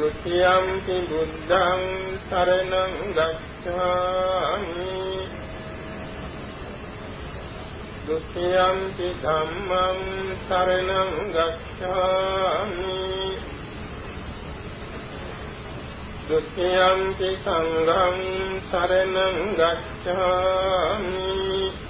द्वितीयं बुद्धं शरणं गच्छामि। द्वितीयं धम्मं शरणं गच्छामि। द्वितीयं सङ्घं शरणं गच्छामि।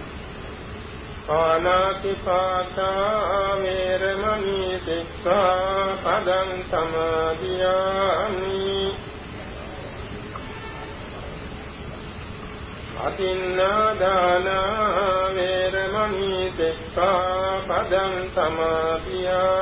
පානාති පාතා වේරමණී සික්ඛා පදං සමාදියාමි. අතින්නා දාන වේරමණී සික්ඛා පදං සමාදියාමි.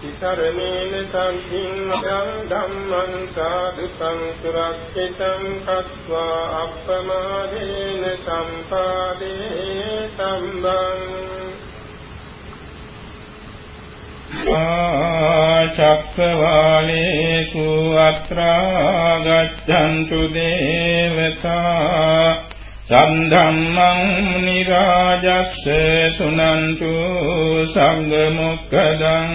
සරණේන සම්පින් ධම්මං සාදුකං සුරක්ෂිතං කତ୍වා අප්පමාදේන සම්පාදේ සම්බං චක්කවාලේසු අත්‍රා ගච්ඡන්තු දේවතා සම්ධම්මං නිරාජස්ස සුනන්තු සංඝ මොක්ඛදං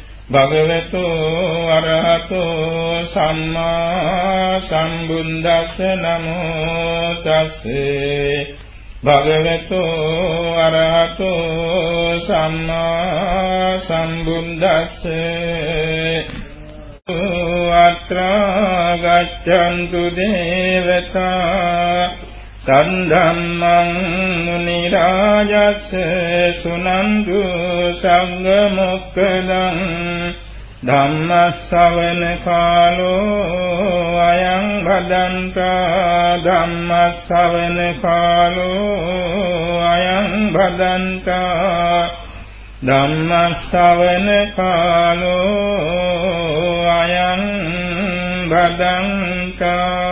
භගවතු අරහතු සම්මා සම්බුද්දස්ස නමෝ තස්සේ භගවතු අරහතු සම්මා සම්බුද්දස්සේ. අත්‍රා ගච්ඡන්තු දේවතා. සද්ධම්මං මුනි රාජස් සුනන්දු සංඝ මොක්කදං ධම්මස්සවන කාලෝ අයං බදන්තා ධම්මස්සවන කාලෝ අයං භදන්තා ධම්මස්සවන කාලෝ අයං භදන්තා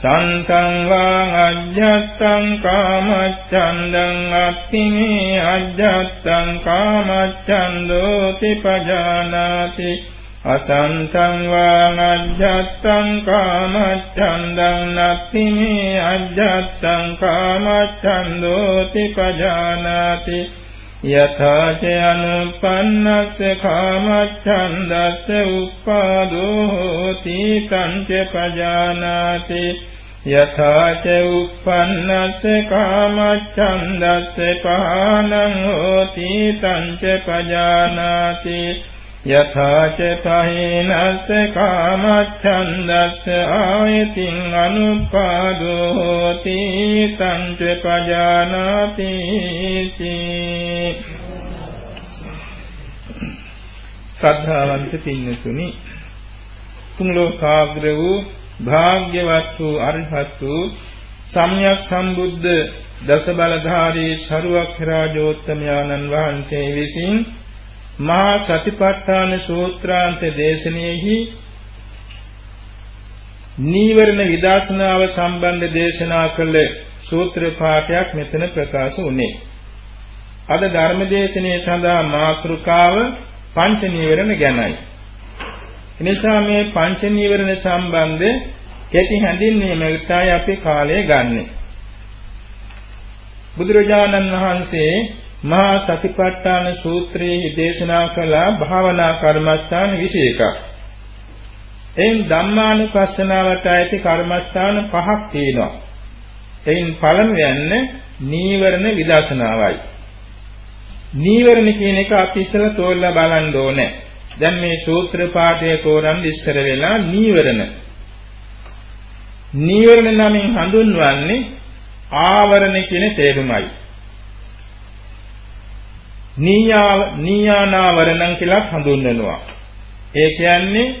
සන්තං වාං අජ්ජත්තං කාමච්ඡන්දං අත්තිමේ අජ්ජත්තං කාමච්ඡන්දෝති පජානාති අසන්තං වාං අජ්ජත්තං කාමච්ඡන්දං නත්තිමේ අජ්ජත්තං කාමච්ඡන්දෝති පජානාති යථා ච අනුපන්නස්ස කාමච්ඡන්දස්ස උප්පාදෝ හෝති තංච පජානාති. යථා ච උප්පන්නස්ස කාමච්ඡන්දස්ස පහනං හෝති තංච පජානාති. යථා ච පහිනස්ස කාමච්ඡන්දස්ස ආයතින් අනුපාදෝ හෝති තංච පජානාති ශ්‍රද්ධාවන්ත පින්නතුනි තුන් ලෝකාග්‍ර වූ භාග්‍යවත් වූ අරහත් වූ සම්්‍යක් සම්බුද්ධ දස බලධාරී ශරුවක් රාජෝත්තමයන්න් වහන්සේ විසින් මහා සතිපට්ඨාන සූත්‍රාන්ත දේශනාවෙහි නීවරණ විදර්ශනාව සම්බන්ධ දේශනා කළ සූත්‍ර පාඨයක් මෙතන ප්‍රකාශ වුණේ. අද ධර්මදේශනයේ සඳහා මාතෘකාව පංච නීවරණ ගැනයි. එනිසා මේ පංච නීවරණ සම්බන්ධ කෙටි හැඳින්වීමකටයි අපි කාලය ගන්නෙ. බුදුරජාණන් වහන්සේ මහා සතිපට්ඨාන සූත්‍රයේ දේශනා කළ භාවනා කර්මස්ථාන 21ක්. එයින් ධම්මානුපස්සනාවට ඇති කර්මස්ථාන පහක් තියෙනවා. එයින් පළමුවන්නේ නීවරණ විදර්ශනාවයි. නීවරණ කියන එක අපි ඉස්සෙල්ලා තෝරලා බලන්න ඕනේ. දැන් මේ සූත්‍ර පාඨය තෝරන් ඉස්සර වෙලා නීවරණ. නීවරණ නමින් හඳුන්වන්නේ ආවරණ කියන තේරුමයි. නීයා නීයානාවරණම් කියලා හඳුන්වනවා. ඒ කියන්නේ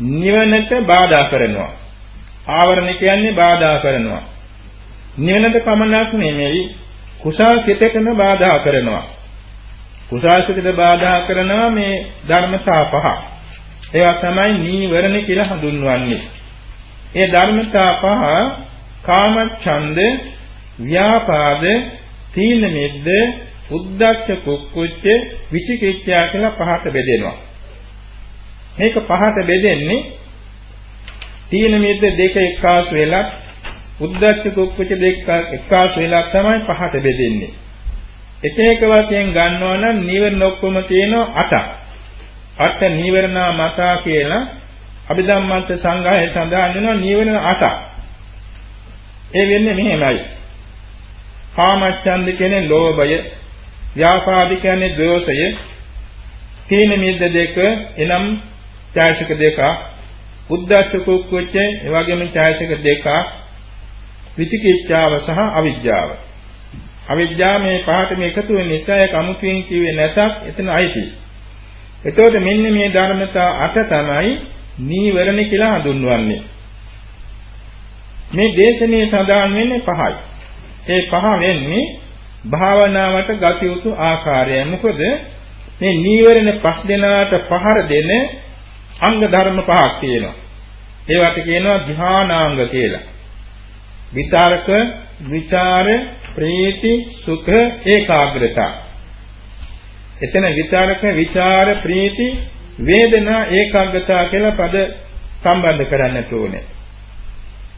නිවනට බාධා කරනවා. ආවරණ කියන්නේ බාධා කරනවා. නිවනට පමණක් නෙමෙයි කුසල් සිතටම බාධා කරනවා. කුසාසිතට බාධා කරනවා මේ ධර්මතා පහ. ඒවා තමයි නීවරණ කියලා හඳුන්වන්නේ. ඒ ධර්මතා පහ කාමච්ඡන්ද, ව්‍යාපාද, තීන මිද්ද, උද්ධච්ච කුක්කුච්ච, විචිකිච්ඡා කියලා පහට බෙදෙනවා. මේක පහට බෙදෙන්නේ තීන මිද්ද දෙක එක්කාසු වෙලා උද්ධච්ච කුක්කුච්ච දෙක එක්කාසු වෙලා තමයි පහට බෙදෙන්නේ. එක එක වශයෙන් ගන්නවා නම් නීවරණ ඔක්කොම තියෙනවා 8ක්. අට නීවරණා මතා කියලා අභිධම්මන්ත සංග්‍රහය සඳහන් වෙනවා නීවරණ 8ක්. ඒ වෙන්නේ මෙහෙමයි. කාමච්ඡන්ද කියන්නේ ලෝභය, ව්‍යාපාද කියන්නේ ද්වේෂය, තීන මිද්ද දෙක එනම් ඡායසික දෙක, උද්ධච්ච කුක්කුච්ච එවැගේම ඡායසික දෙක, විචිකිච්ඡාව සහ අවිජ්ජාව. අවිද්‍යාව මේ පහටම එකතු වෙන නිසා ඒක අමුතුවෙන් කිව්වේ නැතත් එතන අයිති. එතකොට මෙන්න මේ ධර්මතා අට තමයි නීවරණ කියලා හඳුන්වන්නේ. මේ දේශනේ සඳහන් වෙන්නේ පහයි. ඒ පහ වෙන්නේ භාවනාවට ගත යුතු ආකාරය. මොකද මේ නීවරණ පස් දෙනාට පහර දෙන අංග ධර්ම පහක් තියෙනවා. ඒවට කියනවා ධානාංග කියලා. විතරක, විචාර, ප්‍රීති සුඛ ඒකාග්‍රතා එතන විචාරක විචාර ප්‍රීති වේදනා ඒකාග්‍රතා කියලා පද සම්බන්ධ කරන්නට ඕනේ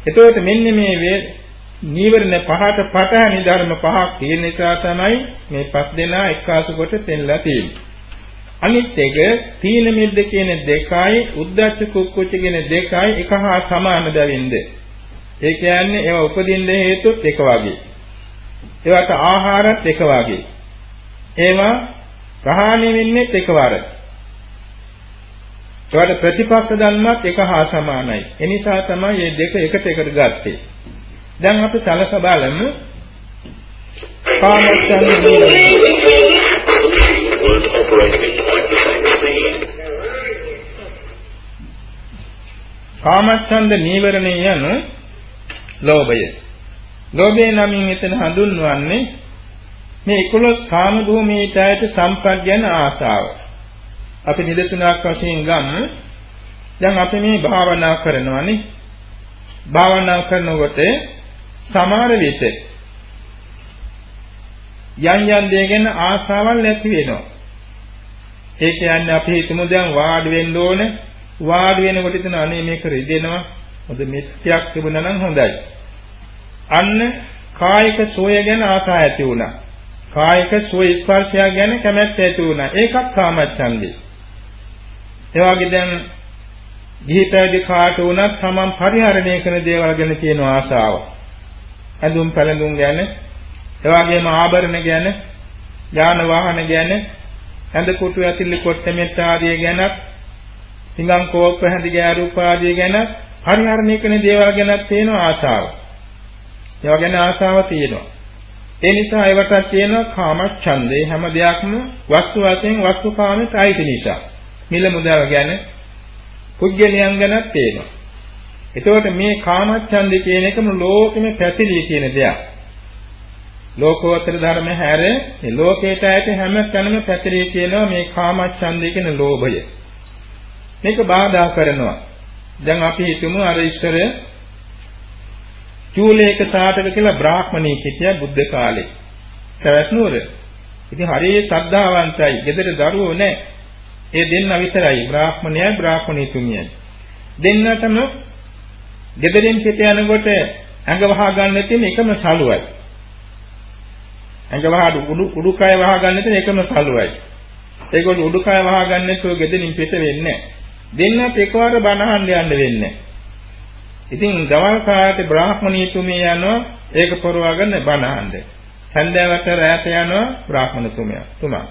එතකොට මෙන්න මේ නීවරණ පහට පටහැනි ධර්ම පහක් තියෙන නිසා තමයි මේ පස් දෙනා එක්කාසු කොට තෙන්ලා තියෙන්නේ. අනිත් එක තීන මිද්ද කියන දෙකයි උද්දච්ච කුක්කුච්ච කියන දෙකයි එක හා සමාන බැවින්ද. ඒ කියන්නේ ඒවා උපදින්න හේතුත් එක වගේ. ඒවට ආහාරත් එක වගේ. ඒවා ප්‍රහාණය වෙන්නේ එකවරයි. ඒවට ප්‍රතිපක්ෂ ධර්මات එක හා සමානයි. ඒ නිසා තමයි මේ දෙක එකට එකට ගත්තේ. දැන් අපි සලක බලමු කාමච්ඡන්ද කාමච්ඡන්ද නීවරණය යනු ලෝභය. ලෝභය නමින් එතන හඳුන්වන්නේ මේ 11 කාම භූමියට ඇයට සම්ප්‍රඥාන ආශාව. අපි නිදසුනක් වශයෙන් ගමු. දැන් අපි මේ භාවනා කරනවානේ. භාවනා කරනකොට සමහර විට යම් යම් දේ ගැන ආශාවල් නැති වෙනවා. ඒ කියන්නේ අපි හිතමු දැන් වාඩි වෙන්න ඕනේ. වාඩි වෙනකොට ඉතින් අනේ මේක රිදෙනවා. හොඳ මෙත්‍යක් තිබුණා නම් හොඳයි. අන්න කායික සෝය ගැන ආශා ඇති වුණා. කායික සෝය ස්පර්ශය ගැන කැමැත්ත ඇති වුණා. ඒකත් කාමච්ඡන්දේ. ඒ වගේ දැන් ගිහි පැවිදි කාට වුණත් තමන් පරිහරණය කරන දේවල් ගැන තියෙන ආශාව. ඇඳුම් පැළඳුම් ගැන, ඒ වගේම ආභරණ ගැන, යාන වාහන ගැන, ඇඳ කුටු ඇතිලි කොට මෙත් ආදී ගැන, සිඟන් කෝප්ප හැඳි ගෑරූප ආදී ගැන පරිහරණය කරන දේවල් ගැන තියෙන ආශාව. ඒවා ගැන ආශාව තියෙනවා. ඒ නිසා ඒවට තියෙනවා කාමච්ඡන්දේ හැම දෙයක්ම වස්තු වශයෙන් වස්තු කාමයට අයිති නිසා. මිල මුදල් ගැන පුජ්‍යලියන් ගැනත් තේනවා. එතකොට මේ කාමච්ඡන්දේ කියන එකම ලෝකෙම පැතිරී තියෙන දෙයක්. ලෝකෝත්තර ධර්ම හැර මේ ලෝකයට ඇති හැම තැනම පැතිරී තියෙනවා මේ කාමච්ඡන්දේ කියන ලෝභය. මේක බාධා කරනවා. දැන් අපි හිතමු අර ඉස්සර චූලේක සාතක කියලා බ්‍රාහ්මණී හිටියා බුද්ධ කාලේ. සවැත් නුවර. ඉතින් හරිය ශ්‍රද්ධාවන්තයි. ගෙදර දරුවෝ නැහැ. ඒ දෙන්න විතරයි බ්‍රාහ්මණයයි බ්‍රාහ්මණීතුමියයි. දෙන්නටම ගෙදරින් පිට යනකොට ඇඟ වහා ගන්න තියෙන එකම සලුවයි. ඇඟ වහා උඩුකය වහා ගන්න තියෙන එකම සලුවයි. ඒගොල්ලෝ උඩුකය වහා ගන්න නැතුව ගෙදරින් පිට වෙන්නේ දෙන්නත් එකවර බණහන්න යන්න වෙන්නේ. ඉතින් ගවල් කාලේ බ්‍රාහ්මණීතුමිය යනවා ඒක පොරවගෙන බණහන්න. හන්දෑවට රැයට යනවා බ්‍රාහ්මණතුමිය තුමා.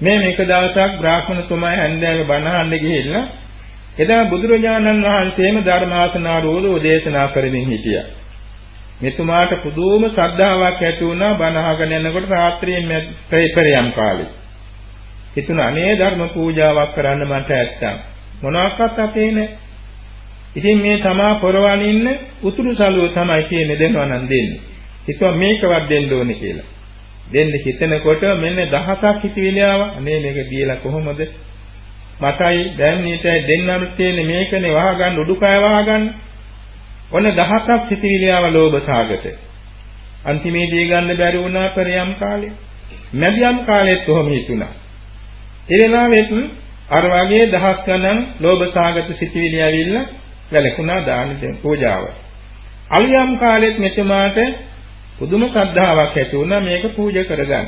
මේ මේක දවසක් බ්‍රාහ්මණතුමා හැන්දෑවේ බණ අහන්න ගිහිල්ලා එදා බුදුරජාණන් වහන්සේම ධර්මාසනාරෝධව දේශනා කරමින් හිටියා. මෙතුමාට පුදුම ශ්‍රද්ධාවක් ඇති වුණා බණ අහගෙන යනකොට රාත්‍රියේ පෙරයම් කාලේ. හිතුණා අනේ ධර්ම පූජාවක් කරන්න මට ඇත්තම් මොනවාක්වත් අපේ නෑ. ඉතින් මේ තමා පොරවන ඉන්න උතුරු සළුව තමයි කියන්නේ දෙනවා නම් දෙන්නේ. හිතුවා මේකවත් දෙන්න ඕනේ කියලා. දෙන්න හිතනකොට මෙන්න දහසක් හිතවිලි ආවා. අනේ මේක දීලා කොහොමද? මටයි දැන් නීතයි දෙන්නම තියෙන්නේ මේකනේ වහගන්න උඩුකය වහගන්න. ඔන්න දහසක් හිතවිලි ආවා ලෝභ සාගත. අන්තිමේදී ගන්න බැරි වුණා පරියම් කාලේ. මැදියම් කාලෙත් කොහොම හිතුණා. ඒ වෙලාවෙත් අර වගේ දහස් ගණන් ලෝභ සාගත සිටිවිලි ඇවිල්ලා වැළකුණා දාන පූජාව. අලියම් කාලෙත් මෙතුමාට පුදුම ශ්‍රද්ධාවක් ඇති වුණා මේක පූජා කරගන්න.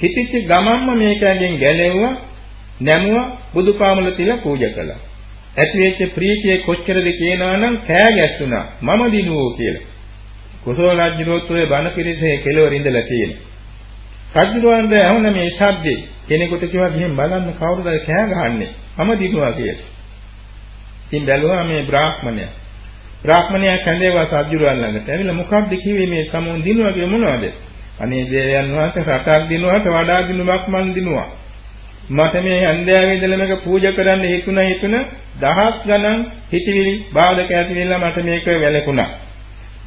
හිතිච්ච ගමන්ම මේකෙන් ගැලෙව්වා නැමුවා බුදුපාමුල තියලා පූජා කළා. ඇති වෙච්ච ප්‍රීතිය කොච්චරද කියනවා නම් කෑ ගැස්සුණා මම දිනුවෝ කියලා. කුසල රජුරෝත්‍රයේ බණ පිරිසේ කෙලවර ඉඳලා තියෙනවා. රජුරවන්ට ඇහුණ මේ ශබ්දේ කෙනෙකුට කිව්වා ගිහින් බලන්න කවුරුද කෑ ගහන්නේ මම දිනුවා කියලා. ඉතින් බැලුවා මේ බ්‍රාහ්මණයා බ්‍රාහ්මණයා කැඳේවා සජ්ජුරුවන් ළඟට. ඇවිල්ලා මොකක්ද කිව්වේ මේ සමුන් දිනුවා කිය මොනවද? අනේ දේවයන් වහන්සේ රටක් දිනුවාට වඩා දිනුවක් මන් දිනුවා. මට මේ හන්දෑවේ ඉඳලා මේක පූජා කරන්න හේතුණ හේතුණ දහස් ගණන් හිතවිලි බාධක ඇතිවෙලා මට මේක වැළකුණා.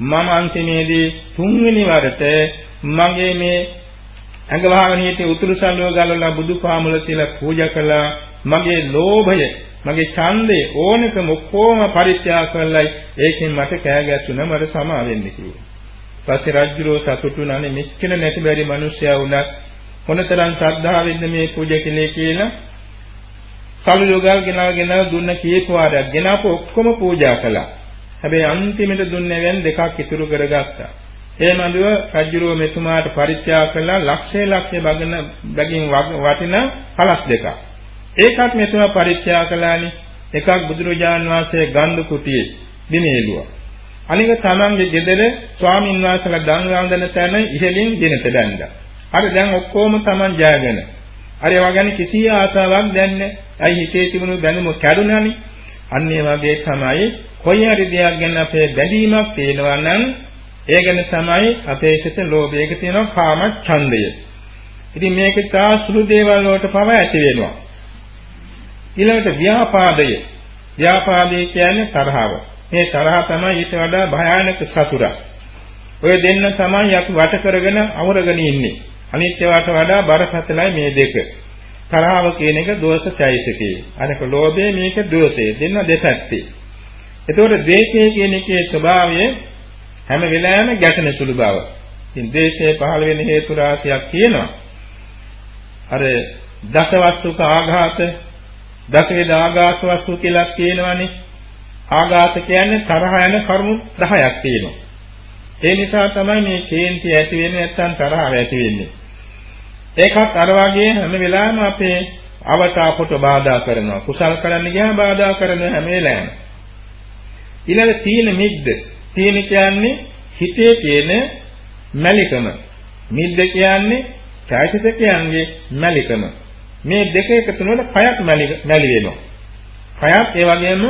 මම අන්තිමේදී තුන්වෙනි වරට මගේ මේ ඇඟ වහගෙන හිටිය උතුරු සල්ලුව ගලවලා බුදුපාමුල තියලා පූජා කළා. මගේ ලෝභය මගේ ඡන්දේ ඕනකම ඔක්කොම පරිත්‍යාග කළයි ඒකෙන් මට කෑ ගැස්සුණා මට සමා වෙන්න කිව්වා. පස්සේ රජුරෝ සතුටුුණානේ මෙච්චර නැති බැරි මිනිස්සයා වුණත් මොනතරම් ශ්‍රද්ධාවෙන්ද මේ පූජා කළේ කියලා සලු යෝගල් ගෙනවගෙන දුන්න කීප වාරයක් ගෙනාපු ඔක්කොම පූජා කළා. හැබැයි අන්තිමට දුන්නේ වෙන දෙකක් ඉතුරු කරගත්තා. ඒ මඳුව රජුරෝ මෙතුමාට පරිත්‍යාග කළා ලක්ෂය ලක්ෂය බගන බැගින් වටින කලස් දෙකක්. ඒකත් මෙතුමා පරිත්‍යාග කළානේ. එකක් බුදුරජාන් වහන්සේ ගන්ධ කුටියේ දිනේලුවා. අනික තමන්ගේ ගෙදර ස්වාමින් වහන්සේලා ගම් වන්දන තැන ඉහළින් ගෙනත බැඳා. අර දැන් ඔක්කොම Taman ජයගෙන. අර ඒවා ගැන කිසි ආසාවක් දැන් නැහැ. ඇයි හිතේ තිබුණු දැනුම කැඩුනනේ. අන්න ඒ වගේ තමයි කොයි හරි දෙයක් ගැන අපේ බැඳීමක් තියෙනවා නම් ඒ ගැන තමයි අපේ සිත ලෝභයක තියෙනවා කාම ඡන්දය. ඉතින් මේක තා සුළු දේවල් වලට පව ඇති වෙනවා. ඊළඟට ව්‍යාපාදය. ව්‍යාපාදය කියන්නේ තරහව. මේ තරහ තමයි ඊට වඩා භයානක සතුරක්. ඔය දෙන්න තමයි අපි වට කරගෙන අවරගෙන ඉන්නේ. අනිත් ඒවාට වඩා බරපතලයි මේ දෙක. තරහව කියන එක දෝෂ චෛසිකේ. අනික ලෝභය මේක දෝෂය. දෙන්න දෙපැත්තේ. එතකොට ද්වේෂය කියන එකේ ස්වභාවය හැම වෙලාවෙම ගැටෙන සුළු බව. ඉතින් ද්වේෂය පහළ වෙන හේතු රාශියක් තියෙනවා. අර දසවස්තුක ආඝාත, දසවිධ ආඝාත වස්තු කියලා තියෙනවානේ. ආඝාත කියන්නේ තරහ යන කරුණු 10ක් තියෙනවා. ඒ නිසා තමයි මේ කේන්ති ඇති වෙන්නේ නැත්නම් තරහ ඇති වෙන්නේ. ඒකත් අර වගේ හැම වෙලාවෙම අපේ අවතාපොට බාධා කරනවා. කුසල් කරන්න ගියාම බාධා කරන හැම වෙලාවෙම. ඊළඟ තීන මිද්ද. තීන කියන්නේ හිතේ තියෙන මැලිකම. මිද්ද කියන්නේ චෛතසිකයන්ගේ මැලිකම. මේ දෙක එකතු වෙනකොට කයක් මැලි මැලි වෙනවා. කයක් ඒ වගේම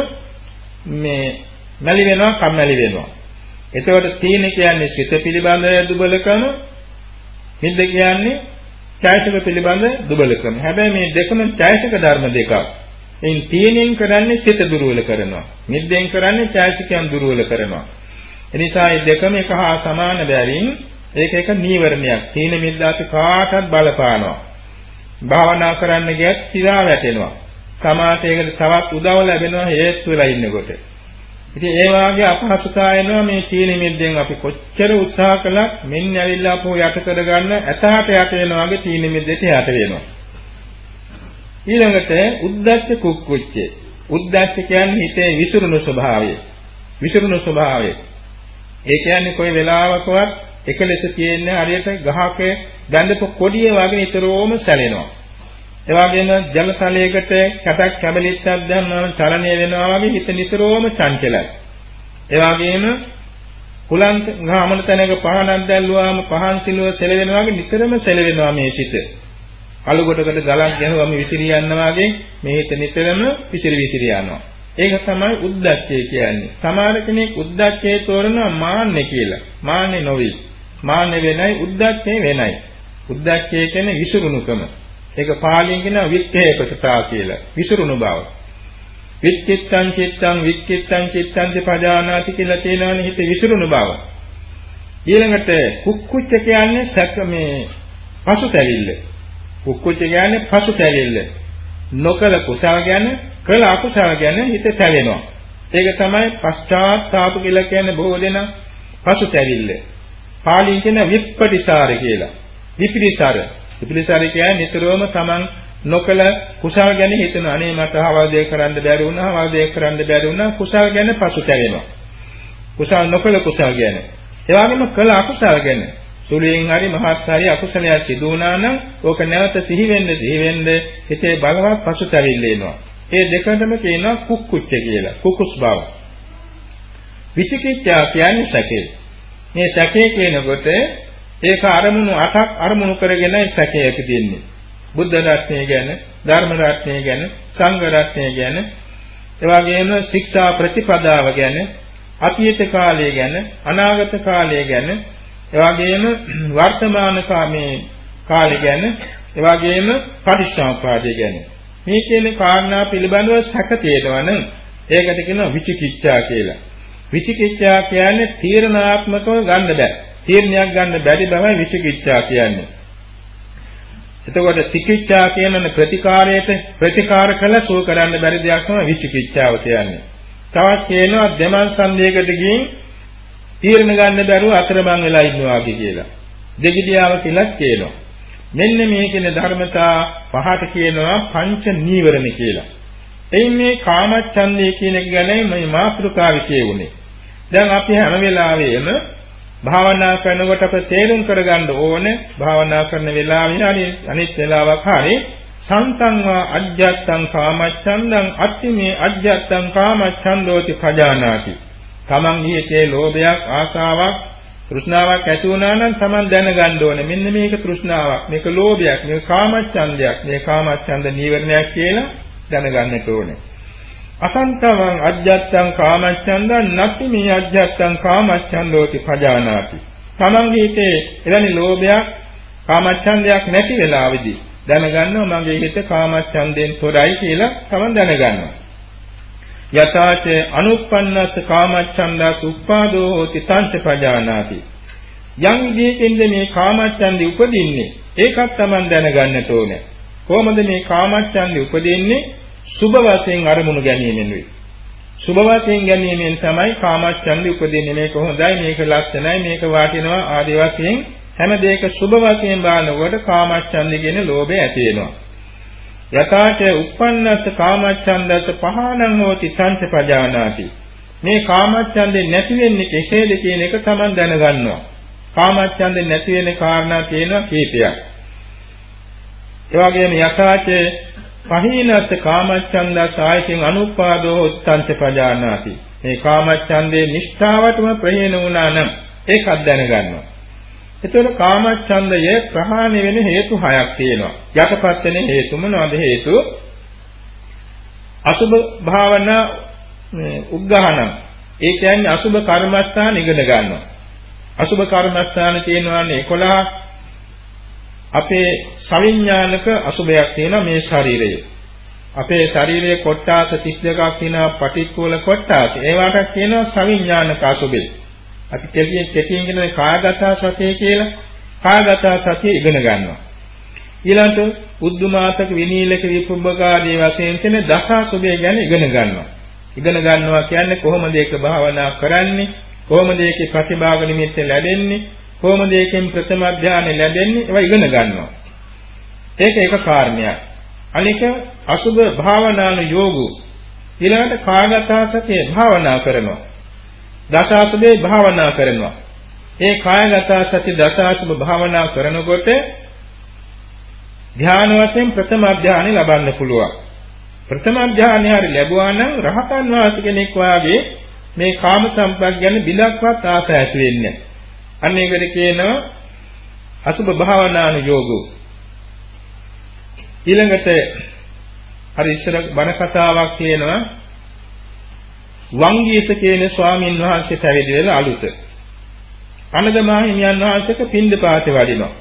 මේ මැලි වෙනවා කම්මැලි වෙනවා. එතකොට තීන කියන්නේ සිත පිළිබඳ දුබලකම, මිද්ද කියන්නේ චෛතසික පිළිබඳ දුබලකම. හැබැයි මේ දෙකම චෛතසික ධර්ම දෙකක්. එයින් තීනෙන් කරන්නේ සිත දුර්වල කරනවා. මිද්දෙන් කරන්නේ චෛතසිකයන් දුර්වල කරනවා. එනිසා මේ දෙකම එක හා සමාන බැවින් ඒක එක නීවරණයක්. තීන මිද්දාති කාටත් බලපානවා. භාවනා කරන්න ගියත් සිරා වැටෙනවා. සමාතයකට තවත් උදව් ලැබෙනවා හේතු වෙලා ඉන්නකොට. ඉතින් ඒ වාගේ අපහසුතා එනවා මේ චීන මිද්දෙන් අපි කොච්චර උත්සාහ කළත් මෙන්න ඇවිල්ලා අපෝ යට කරගන්න ඇතාට යට වෙනවා වගේ චීන මිද්දෙට යට වෙනවා. ඊළඟට උද්දච්ච කුක්කුච්ච. උද්දච්ච කියන්නේ හිතේ විසිරුණු ස්වභාවය. විසිරුණු ස්වභාවය. ඒ කියන්නේ කොයි වෙලාවකවත් එක ලෙස තියෙන හරියට ගහක දැඳපු කොඩිය වගේ නිතරම සැලෙනවා. ඒ වගේම ජල තලයකට කැටක් කැබලිච්චක් දැම්මම චලනය වෙනවා වගේ හිත නිතරම චංචලයි. ඒ වගේම කුලන්ත ගාමන තැනක පහනක් දැල්ලුවාම පහන් සිලුව සෙලවෙනවා වගේ නිතරම සෙලවෙනවා මේ සිත. කළු කොටකට ගලක් ගැහුවම විසිරී යනවා වගේ මේ හිත නිතරම විසිරි විසිරි යනවා. ඒක තමයි උද්දච්චය කියන්නේ. සමහර කෙනෙක් උද්දච්චයේ තෝරනවා මාන්නේ කියලා. මාන්නේ නොවේ. මාන්නේ වෙනයි උද්දච්චය වෙනයි. උද්දච්චය කියන්නේ විසිරුණුකම. ඒක පාලියෙන් කියනවා වික්ඛේපකතා කියලා. විසිරුණු බව. වික්කිත්තං චිත්තං වික්කිත්තං චිත්තං පජානාති කියලා තියෙනවනේ හිත විසිරුණු බව. ඊළඟට කුක්කුච්ච කියන්නේ සැක මේ පසුතැවිල්ල. කුක්කුච්ච කියන්නේ පසුතැවිල්ල. නොකල කුසල ගැන කළ අකුසල ගැන හිත තැවෙනවා. ඒක තමයි පශ්චාත්තාප කියලා කියන්නේ බොහෝ දෙනා පසුතැවිල්ල. පාලියෙන් කියන විප්පටිසාර කියලා. විපිරිසාර. විපිරිසාර කියන්නේ නිතරම තමන් නොකල කුසල ගැන හිතන අනේ මට අවවාදේ කරන්න බැරි වුණා අවවාදේ කරන්න බැරි වුණා කුසල ගැන පසුතැවෙනවා. කුසල නොකල කුසල ගැන. ඒ වගේම කළ අකුසල ගැන සුළුයෙන් හරි මහත් හරි අකුසලයක් සිදු වුණා නම් ඕක නැවත සිහි වෙන්න සිහි වෙන්න හිතේ බලවත් පසුතැවිල්ල එනවා. ඒ දෙකටම කියනවා කුක්කුච්ච කියලා. කුකුස් බව. විචිකිච්ඡා කියන්නේ සැකේ. මේ සැකේ කියනකොට ඒක අරමුණු අටක් අරමුණු කරගෙන සැකේ ඇතිදෙන්නේ. බුද්ධ රත්නය ගැන, ධර්ම රත්නය ගැන, සංඝ රත්නය ගැන, එවාගෙම ශික්ෂා ප්‍රතිපදාව ගැන, අතීත කාලය ගැන, අනාගත කාලය ගැන, එවාගෙම වර්තමාන කාමේ කාලය ගැන, එවාගෙම පරිශ්‍රාපාදය ගැන. මේ කියන කාරණා පිළිබඳව සැක තියෙනවා නම් ඒකට කියනවා විචිකිච්ඡා කියලා. විචිකිච්ඡා කියන්නේ තීරණාත්මකව ගන්න බෑ. තීරණයක් ගන්න බැරි බවයි විචිකිච්ඡා කියන්නේ. එතකොට තිකිච්ඡා කියන ප්‍රතිකාරයට ප්‍රතිකාර කළ සුව කරන්න බැරි දෙයක් තමයි විචිකිච්ඡාව කියන්නේ. තවත් කියනවා දෙමන් සන්දේකට ගින් තීරණ ගන්න බැරුව අතරමං වෙලා ඉන්නවා කියලා. දෙගිඩියාව කියලා කියනවා. මෙන්න මේ කියන ධර්මතා පහට කියනවා පංච නීවරණ කියලා. එයින් මේ කාමච්ඡන්දය කියන එක ගැන මේ මාතෘකාවේ කියුනේ. දැන් අපි හැම වෙලාවෙම භාවනා කරනකොට අප තේරුම් කරගන්න ඕනේ භාවනා කරන වෙලාවේ හරි අනිත් වෙලාවක හරි සන්තං වා අජ්ජත්තං කාමච්ඡන්දං අත්තිමේ අජ්ජත්තං කාමච්ඡන්දෝති khජානාති තමන් හිතේ ලෝභයක් ආශාවක් තෘෂ්ණාවක් ඇති වුණා නම් Taman දැනගන්න ඕනේ. මෙන්න මේක තෘෂ්ණාවක් මේක ලෝභයක් මේක කාමච්ඡන්දයක් මේ කාමච්ඡන්ද නීවරණයක් කියලා දැනගන්නට ඕනේ. අසන්තවං අජ්ජත්තං කාමච්ඡන්දං නැති මේ අජ්ජත්තං කාමච්ඡන්දෝති පජානාති. Tamanගේ හිතේ එවැනි ලෝභයක් කාමච්ඡන්දයක් නැති වෙලාවේදී දැනගන්නවා මගේ හිත කාමච්ඡන්දයෙන් තොරයි කියලා Taman දැනගන්නවා. යථාච අනුප්පන්නස්ස කාමච්ඡන්දස් උප්පාදෝ හෝති තංච පජානාති. යම් විදියකින්ද මේ කාමච්ඡන්දි උපදින්නේ ඒකත් Taman දැනගන්නට ඕනේ. කොහොමද මේ කාමච්ඡන්දි උපදින්නේ? සුභ වශයෙන් අරමුණු ගැනීමෙනුයි සුභ වශයෙන් ගැනීමෙන් තමයි කාමච්ඡන්දි උපදින්නේ. මේක හොඳයි මේක ලස්සනයි මේක වටිනවා. ආදී වශයෙන් හැම දෙයක සුභ වශයෙන් බලනකොට කාමච්ඡන්දි කියන ලෝභය ඇති වෙනවා. යථාච uppannassa කාමච්ඡන්දස පහනං හෝති සංච පජානාති. මේ කාමච්ඡන්දේ නැති වෙන්නේ කෙසේද කියන එක Taman දැනගන්නවා. කාමච්ඡන්දේ නැති වෙන කාරණා තියෙනවා කීපයක්. ඒ වගේම යථාච පහීනස්ස කාමච්ඡන්දස ආයතින් අනුපාදෝ උත්තංච පජානාති මේ කාමච්ඡන්දේ නිෂ්ඨාවටම ප්‍රහීන වුණා නම් ඒකත් දැනගන්නවා එතකොට කාමච්ඡන්දය ප්‍රහාණය වෙන හේතු හයක් තියෙනවා. යටපත් වෙන හේතු මොනවද හේතු? අසුභ භාවනා උග්ගහන. ඒ කියන්නේ අසුභ කර්මස්ථාන ඉගෙන ගන්නවා. අසුභ කර්මස්ථාන තියෙනවානේ 11 අපේ සවිඥානික අසුභයක් තියෙනවා මේ ශරීරයේ. අපේ ශරීරයේ කොට්ටාස 32ක් තියෙනවා පටික්කුල කොට්ටාස. ඒවට කියනවා සවිඥානික අසුභය. අපි කෙටියෙන් කෙටියෙන් කියන කායගත සතිය කියලා කායගත සතිය ඉගෙන ගන්නවා. ඊළඟට උද්දුමාතක විනීලක විපුබ්බකාදී වශයෙන් තියෙන දසාසුභය ගැන ඉගෙන ගන්නවා. ඉගෙන ගන්නවා කියන්නේ කොහොමද ඒක භාවනා කරන්නේ? කොහොමද ඒකේ ප්‍රතිභාග නිමිත්ත ලැබෙන්නේ? කොහොමද ඒකෙන් ප්‍රථම අධ්‍යානෙ ලැබෙන්නේ? ඒවා ඉගෙන ගන්නවා. ඒක එක කාරණයක්. අනික අසුභ භාවනාන යෝගු ඊළඟට කායගත සතිය භාවනා කරනවා. දසාසුභේ භාවනා කරනවා. ඒ කායගත සති දසාසුභ භාවනා කරනකොට ධ්‍යාන වශයෙන් ප්‍රථම අධ්‍යානෙ ලබන්න පුළුවන්. ප්‍රථම අධ්‍යානෙ හරි ලැබුවා නම් රහතන් වහන්සේ කෙනෙක් වාගේ මේ කාම සම්පත් ගැන බිලක්වත් ආස ඇති වෙන්නේ අන්න ඒකට කියනවා අසුභ භාවනාන යෝගෝ. ඊළඟට හරි ඉස්සර බණ කතාවක් කියනවා වංගීස කියන ස්වාමීන් වහන්සේ පැවිදි වෙලා අලුත. අනදමා හිමියන් වහන්සේක පින්දපාතේ වඩිනවා.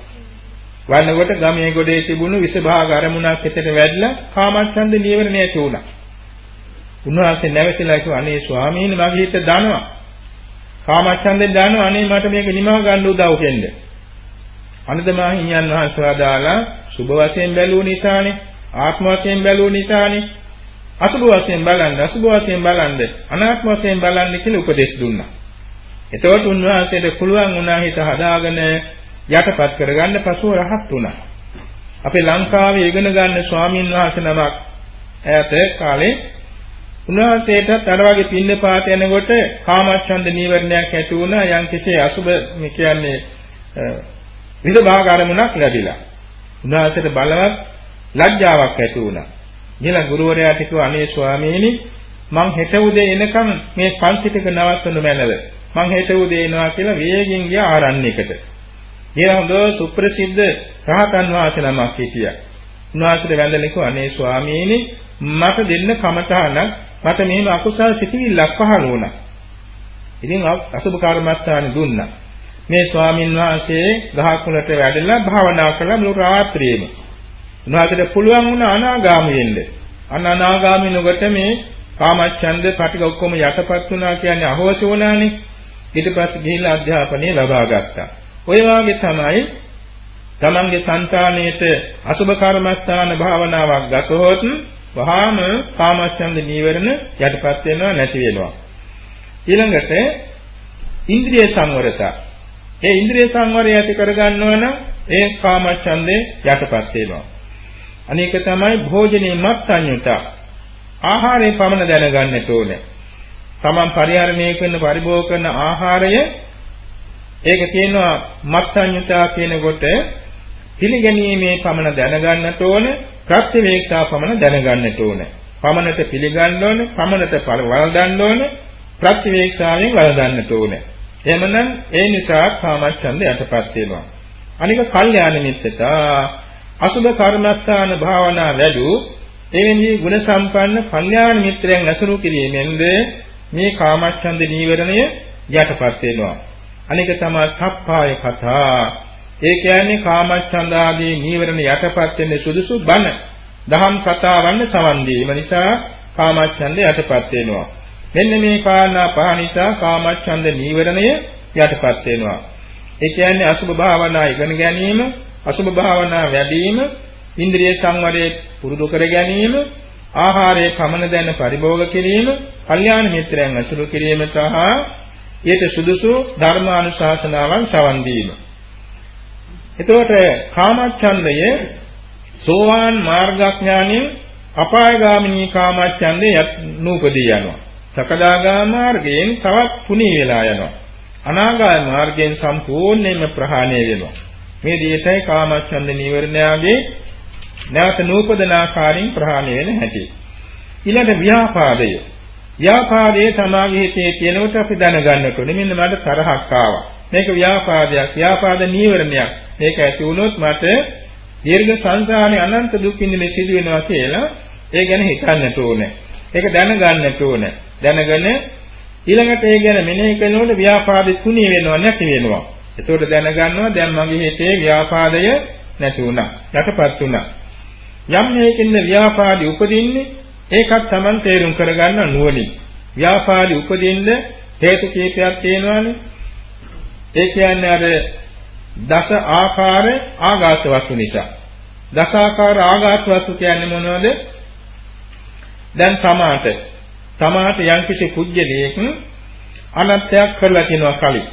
වන්නකොට ගමේ ගොඩේ තිබුණු විසභාග අරමුණක් හිතට වැදලා කාමච්ඡන්ද නීවරණය ඇති වුණා. උන්වහන්සේ නැවතිලා කිව්වා අනේ ස්වාමීන් මගේ හිත දනවා. කාමච්ඡන්දෙන් දනවා අනේ මට මේක නිමව ගන්න උදව් වෙන්න. අනදමා හිමියන් වහන්සේ වදාලා සුබ වශයෙන් බැලුව නිසානේ ආත්ම වශයෙන් බැලුව නිසානේ අසුභ වශයෙන් බලන්න අසුභ වශයෙන් බලන්න අනාත්ම වශයෙන් බලන්න කියලා උපදෙස් දුන්නා. එතකොට උන්වහන්සේට පුළුවන් වුණා හිත හදාගෙන යටපත් කරගන්න පසුව රහත් වුණා. අපේ ලංකාවේ ඉගෙන ගන්න ස්වාමීන් වහන්සේ නමක් ඈත කාලේ උන්වහන්සේටත් අර වගේ පින්නපාත යනකොට කාමච්ඡන්ද නීවරණයක් ඇති වුණා යම් කිසි අසුබ මේ කියන්නේ විසභාග අරමුණක් ලැබිලා. උන්වහන්සේට බලවත් ලැජ්ජාවක් ඇති වුණා. ගිහලා ගුරුවරයාට කිව්වා අනේ ස්වාමීනි මං හෙට උදේ එනකම් මේ පන්ති ටික නවත්වන්න මැනව. මං හෙට උදේ එනවා කියලා වේගෙන් ගියා ආරණ්‍යයකට. ගිහලා හොඳ සුප්‍රසිද්ධ රහතන් වහන්සේ නමක් හිටියා. උන්වහන්සේට වැඳලා කිව්වා අනේ ස්වාමීනි මට දෙන්න කමඨාණක් මට මෙහෙම අකුසල් සිතිවිල්ලක් පහළ වුණා. ඉතින් අසුභ කර්මස්ථාන දුන්නා. මේ ස්වාමින් වහන්සේ ගහක් මුලට වැඩලා භාවනා කළා මුළු රාත්‍රියේම. උන්වහන්සේට පුළුවන් වුණා අනාගාමී වෙන්න. අන්න අනාගාමී නොකොට මේ කාමච්ඡන්ද පිටික ඔක්කොම යටපත් වුණා කියන්නේ අහෝසි වුණානේ. ඊට පස්සේ ගිහිල්ලා අධ්‍යාපනය ලබා ගත්තා. ඔය වාගේ තමයි තමන්ගේ సంతාණයට අසුභ කර්මස්ථාන භාවනාවක් ගතහොත් වහාම කාමච්ඡන්ද නීවරණ යටපත් වෙනවා නැති වෙනවා. ඊළඟට ඉන්ද්‍රිය සංවරතා. ඒ ඉන්ද්‍රිය සංවරය ඇති කරගන්නවා නම් ඒ කාමච්ඡන්දේ යටපත් වෙනවා. අනේක තමයි භෝජනේ මත්ඤ්‍යුත. ආහාරේ පමණ දැනගන්නට ඕනේ. තමන් පරිහරණය කරන පරිභෝග කරන ආහාරය ඒක කියනවා මත්ඤ්‍යුතා කියනකොට පිළිගැනීමේ පමණ දැනගන්නට ඕනේ. ප්‍රත්‍යවේක්ෂා පමණ දැනගන්නට ඕනේ. පමණට පිළිගන්න ඕනේ, පමණට වළඳන්න ඕනේ, ප්‍රත්‍යවේක්ෂාවෙන් වළඳන්නට ඕනේ. එහෙමනම් ඒ නිසා කාමච්ඡන්ද යටපත් වෙනවා. අනික කල්යාණ මිත්‍රතා අසුබ කර්මස්ථාන භාවනා වැඩි එවැනි ගුණ සම්පන්න කල්යාණ මිත්‍රයන් ඇසුරු කිරීමෙන්ද මේ කාමච්ඡන්ද නීවරණය යටපත් වෙනවා. අනික තමයි සප්පාය කතා. ඒ කියන්නේ කාමච්ඡන්ද ආදී නීවරණ යටපත් වෙන්නේ සුදුසු බණ. දහම් කතාවන් සවන් දීම නිසා කාමච්ඡන්ද යටපත් වෙනවා. මෙන්න මේ කාරණා පහ නිසා කාමච්ඡන්ද නීවරණය යටපත් වෙනවා. ඒ කියන්නේ අසුභ භාවනා ඉගෙන ගැනීම, අසුභ භාවනා වැඩිම, ඉන්ද්‍රිය සංවරයේ පුරුදු කර ගැනීම, ආහාරයේ කමන දැන පරිභෝග කිරීම, කල්යාණ මිත්‍රයන් ඇසුරු කිරීම සහ ඊට සුදුසු ධර්මානුශාසනාවන් සවන් දීම. එතකොට කාමච්ඡන්දය සෝවාන් මාර්ගඥානෙන් අපායගාමිනී කාමච්ඡන්දේ නූපදී යනවා. සකදාගාම මාර්ගයෙන් තවත් පුණී වෙලා යනවා. අනාගාම මාර්ගයෙන් සම්පූර්ණයෙන්ම ප්‍රහාණය වෙනවා. මේ දියතයි කාමච්ඡන්ද නීවරණයාගේ නැවත නූපදන ආකාරයෙන් ප්‍රහාණය වෙන හැටි. ඊළඟ ව්‍යාපාදය. ව්‍යාපාදයේ තමාගේ හිතේ තියෙනකොට අපි දැනගන්නට ඕනේ මෙන්න මට තරහක් ආවා. මේක ව්‍යාපාදයක්. ව්‍යාපාද නීවරණයක්. මේක ඇති වුණොත් මට දීර්ඝ සංසාරේ අනන්ත දුක් විඳින්න සිදු වෙනවා කියලා ඒ ගැන හිතන්නට ඕනේ. ඒක දැනගන්නට ඕනේ. දැනගෙන ඊළඟට ඒ ගැන මෙනෙහි කරනකොට ව්‍යාපාදෙ තුනී වෙනවා නැති වෙනවා. එතකොට දැනගන්නවා දැන් මගේ හිතේ ව්‍යාපාදය නැති වුණා. යටපත් වුණා. යම් මේකින්ද ව්‍යාපාදි උපදින්නේ ඒකත් Taman තේරුම් කරගන්න නුවණින්. ව්‍යාපාදි උපදින්න හේතු කීපයක් තියෙනවානේ. ඒ කියන්නේ අර දස ආකාර ආඝාත වස්තු නිසා. දස ආකාර ආඝාත වස්තු කියන්නේ මොනවද? දැන් සමාත සමාත යම්කිසි කුජ්ජලයක අනත්යක් කරලා තිනවා කලින්.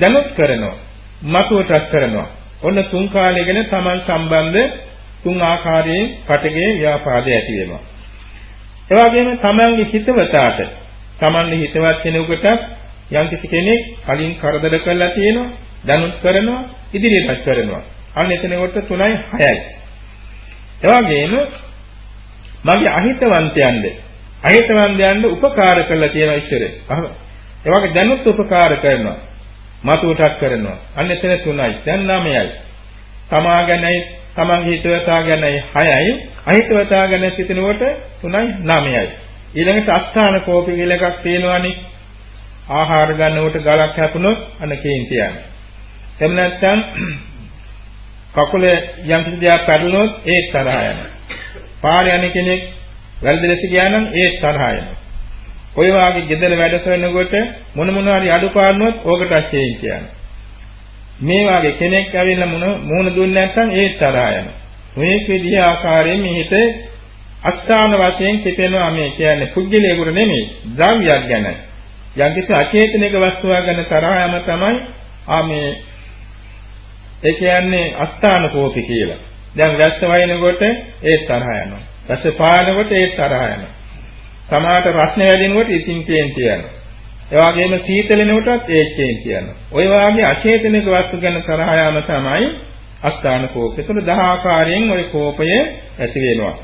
දැනුත් කරනවා. මතුවටත් කරනවා. ඔන්න තුන් කාලයකන Taman සම්බන්ධ තුන් ආකාරයෙන් කටගේ ව්‍යාපාදය ඇති වෙනවා. ඒ වගේම Tamanගේ හිතවතාට Tamanගේ හිතවත් කෙනෙකුට යම්කිසි කෙනෙක් කලින් කරදර කරලා තියෙනවා දැනුත් කරනවා ඉදිරියටත් කරනවා. අන්න එතනකොට 3යි 6යි එවාගෙම මගේ අහිතවන්තයන්ද? අහිතවන්තයන්ද උපකාර කරලා තියෙනවා ඉස්සරේ ඒ වගේ දැනුත් උපකාර කරනවා. මතුවටත් කරනවා. අන්න එතන 3යි දැන් 9යි තමා ගැනයි තමන්ගේ හිතවතා ගැනයි 6යි අහිතවතා ගැන සිතනකොට 3යි 9යි ඊළඟට අස්ථාන කෝපි කියලා එකක් තියෙනවානේ. ආහාර ගන්නකොට ගලක් හැපුණොත් අන්න කේන්ති යනවා. එහෙම නැත්නම් කකුල යම් කිසි දෙයක් පැටලුනොත් ඒ තරහ යනවා. පාරේ යන කෙනෙක් වැරදි ලෙස ගියා නම් ඒ තරහ යනවා. ඔය වාගේ gedara වැඩ කරනකොට මොන මොන හරි අඩුපාඩුනොත් ඕකට කේන්ති යනවා. මේ වාගේ කෙනෙක් ඇවිල්ලා මොන මූණ දුන්නේ නැත්නම් ඒ තරහ යනවා. මේ විදිහ ආකාරයෙන් මේ හිත අස්ථාන වශයෙන් කිපෙනවා මේ කියන්නේ පුජ්‍යලයකට නෙමෙයි ද්‍රව්‍යයක් ගැනයි. යම්කිසි අචේතනික වස්තුවක් ගැන තරහ යම තමයි ආ මේ ඒ කියන්නේ අස්ථාන කෝපි කියලා. දැන් වැස්ස වයින්කොට ඒ තරහ යනවා. වැස්ස පානකොට ඒ තරහ යනවා. සමහරට රස්නේ වැඩිනකොට ඉතින් කේන්ති යනවා. ඒ වගේම සීතලෙනකොටත් ඒ කේන්ති යනවා. ඔය වගේ අචේතනික වස්තු ගැන තරහ යම තමයි අස්ථාන කෝපය. ඒතන දහ ආකාරයෙන් ওই කෝපය ඇති වෙනවා.